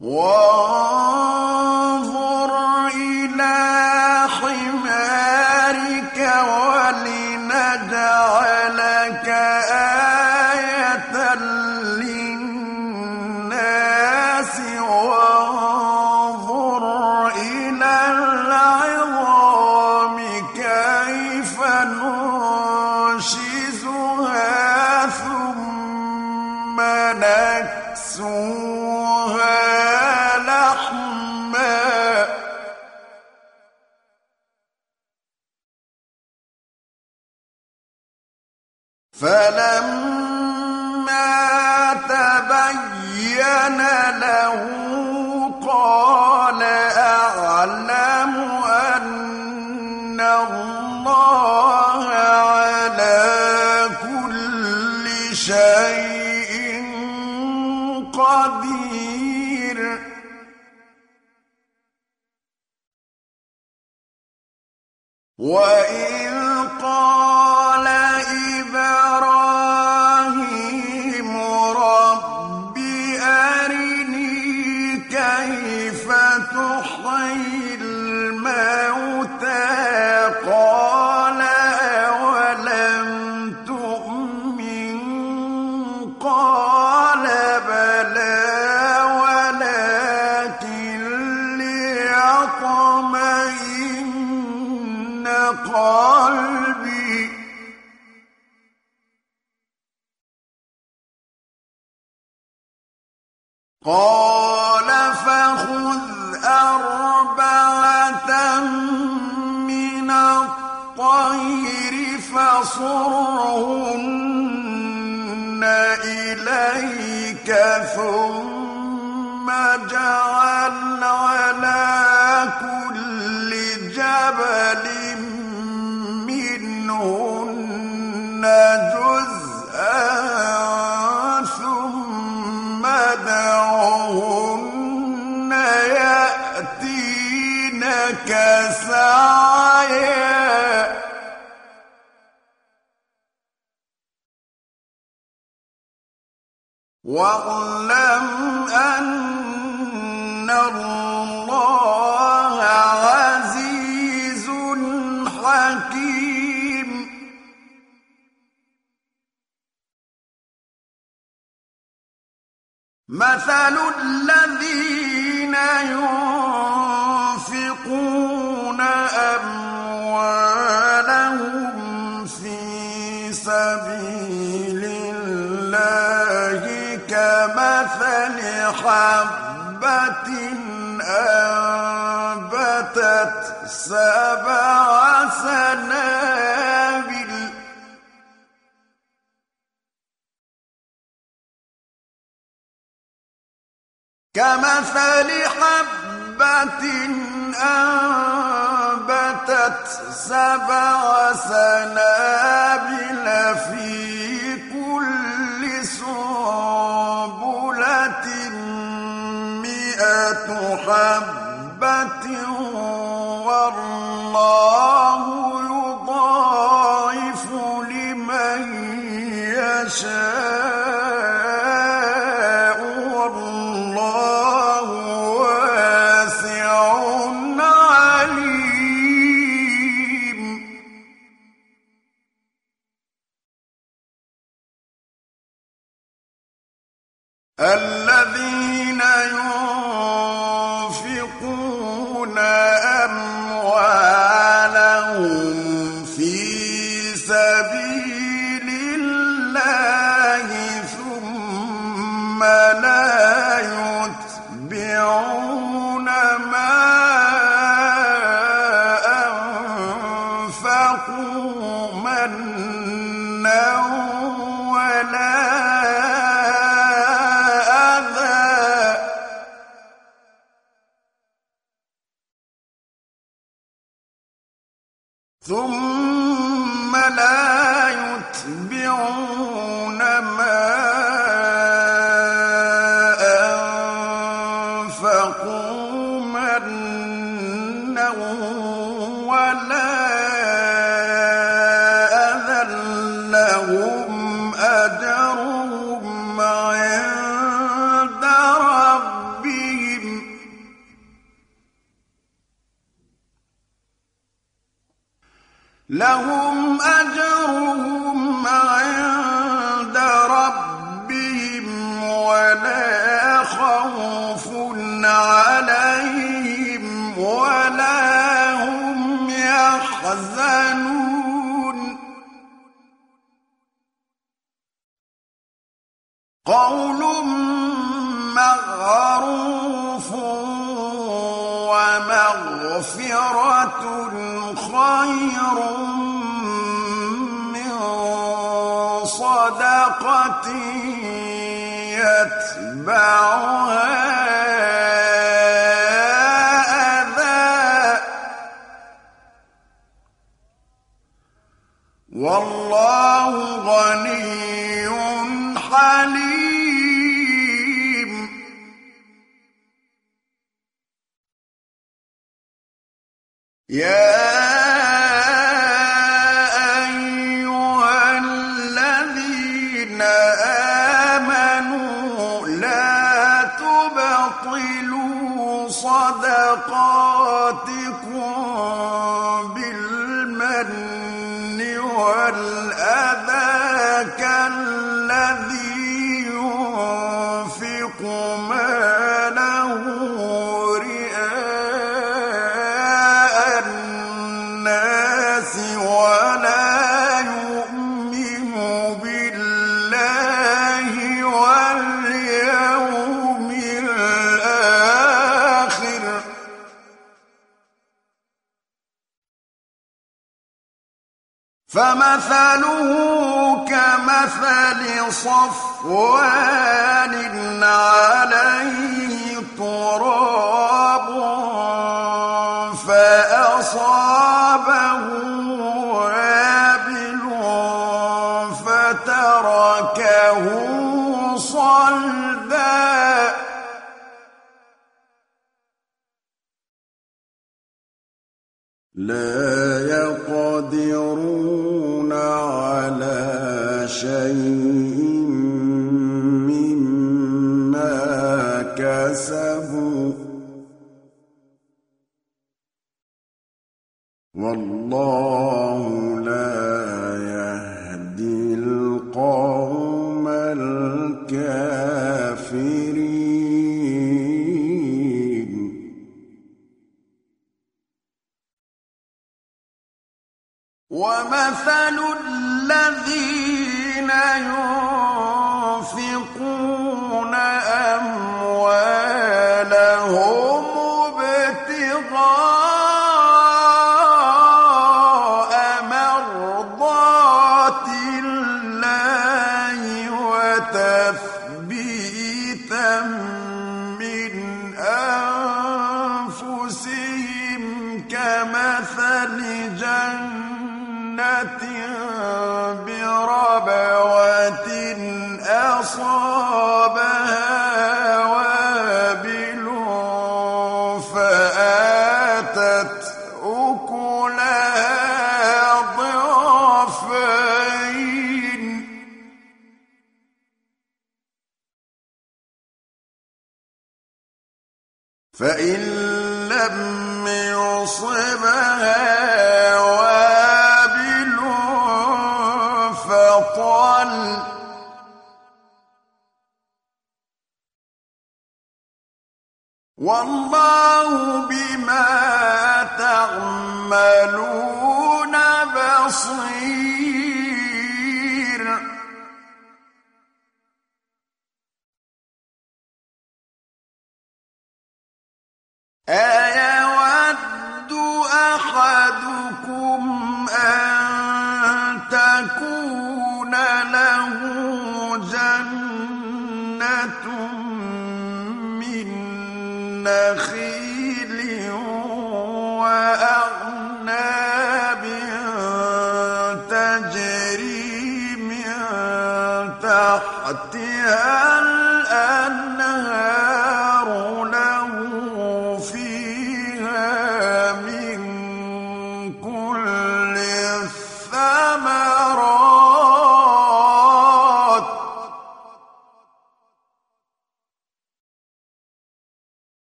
Speaker 1: Whoa!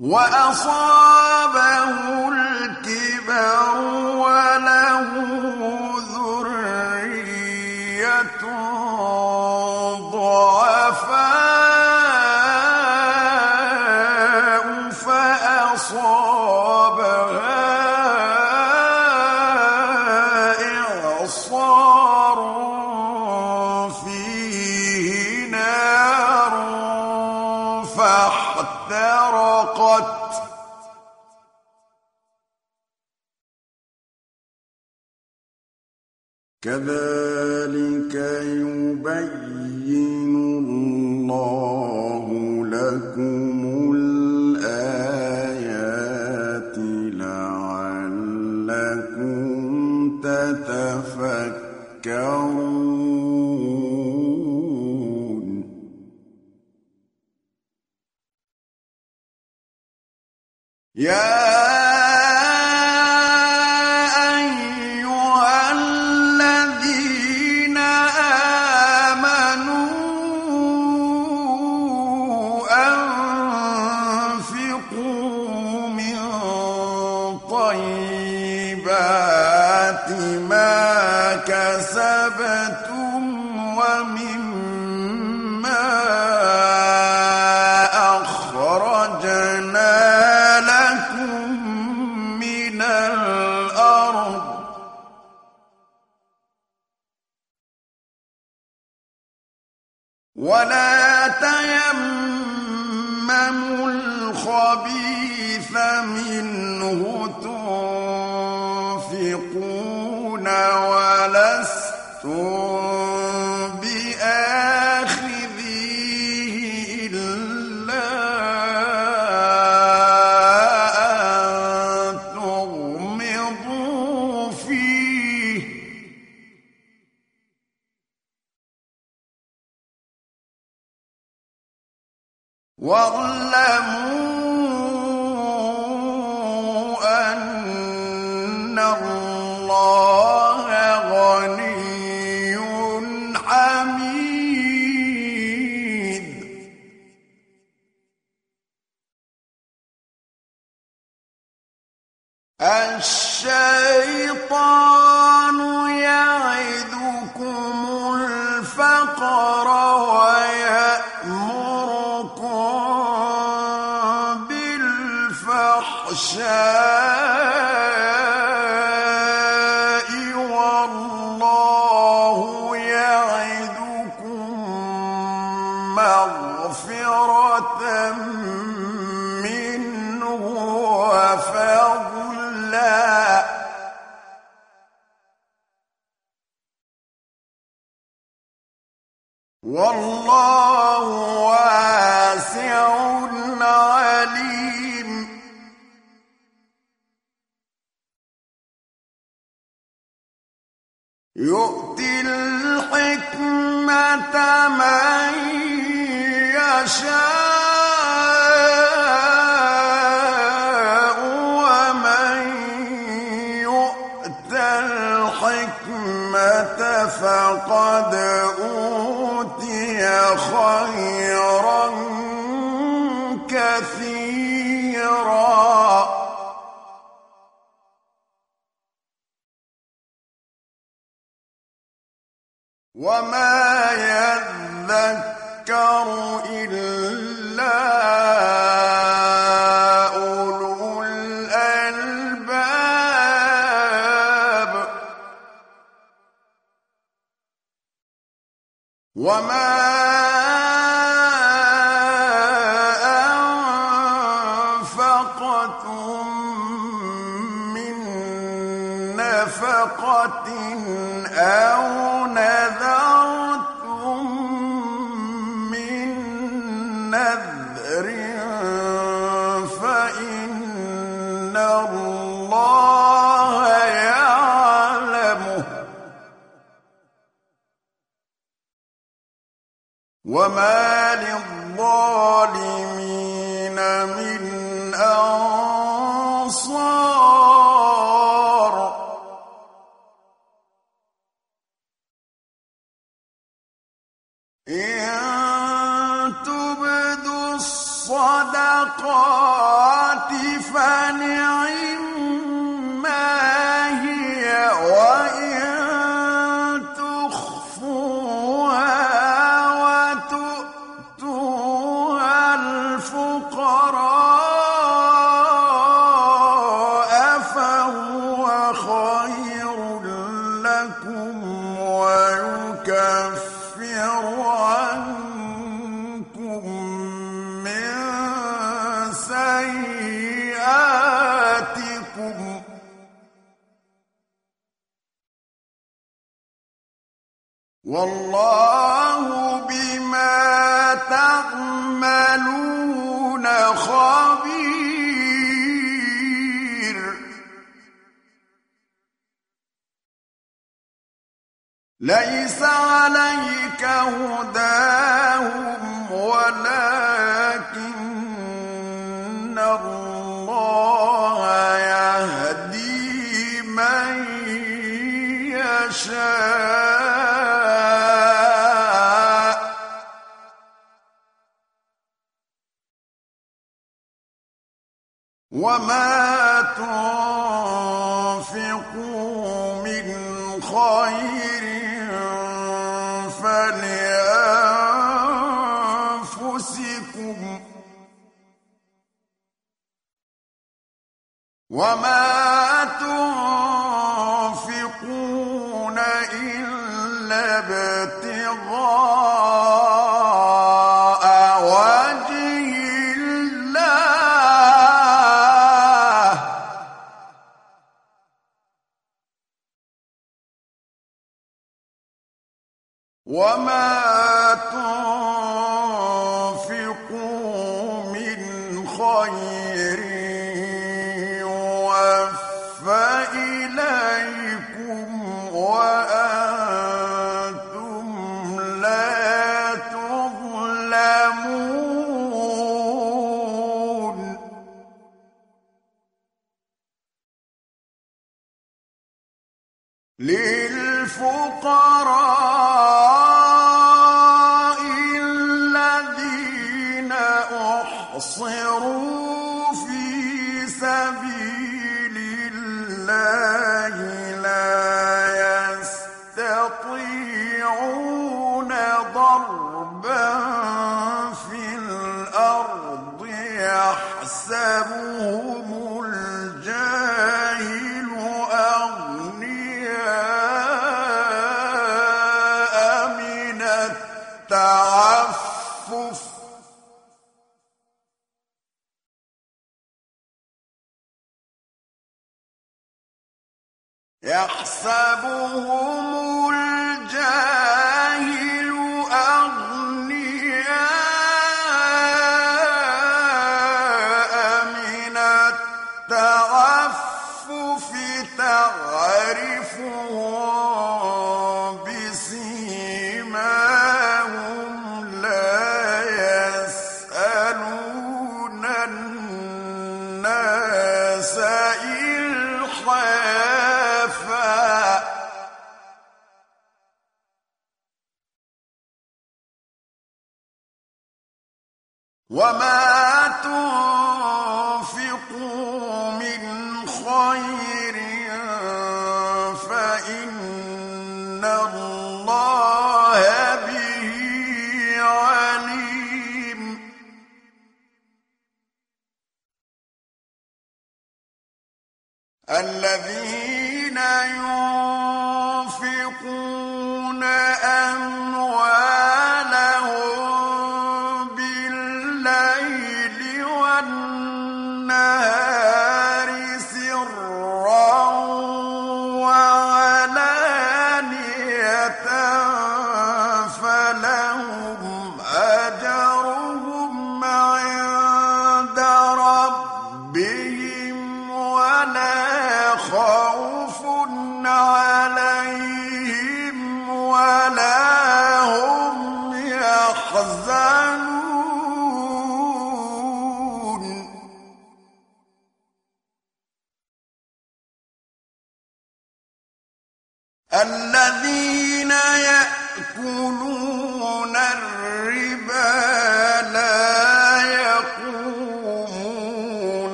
Speaker 1: وأصابه الكبر وله ذرية كذلك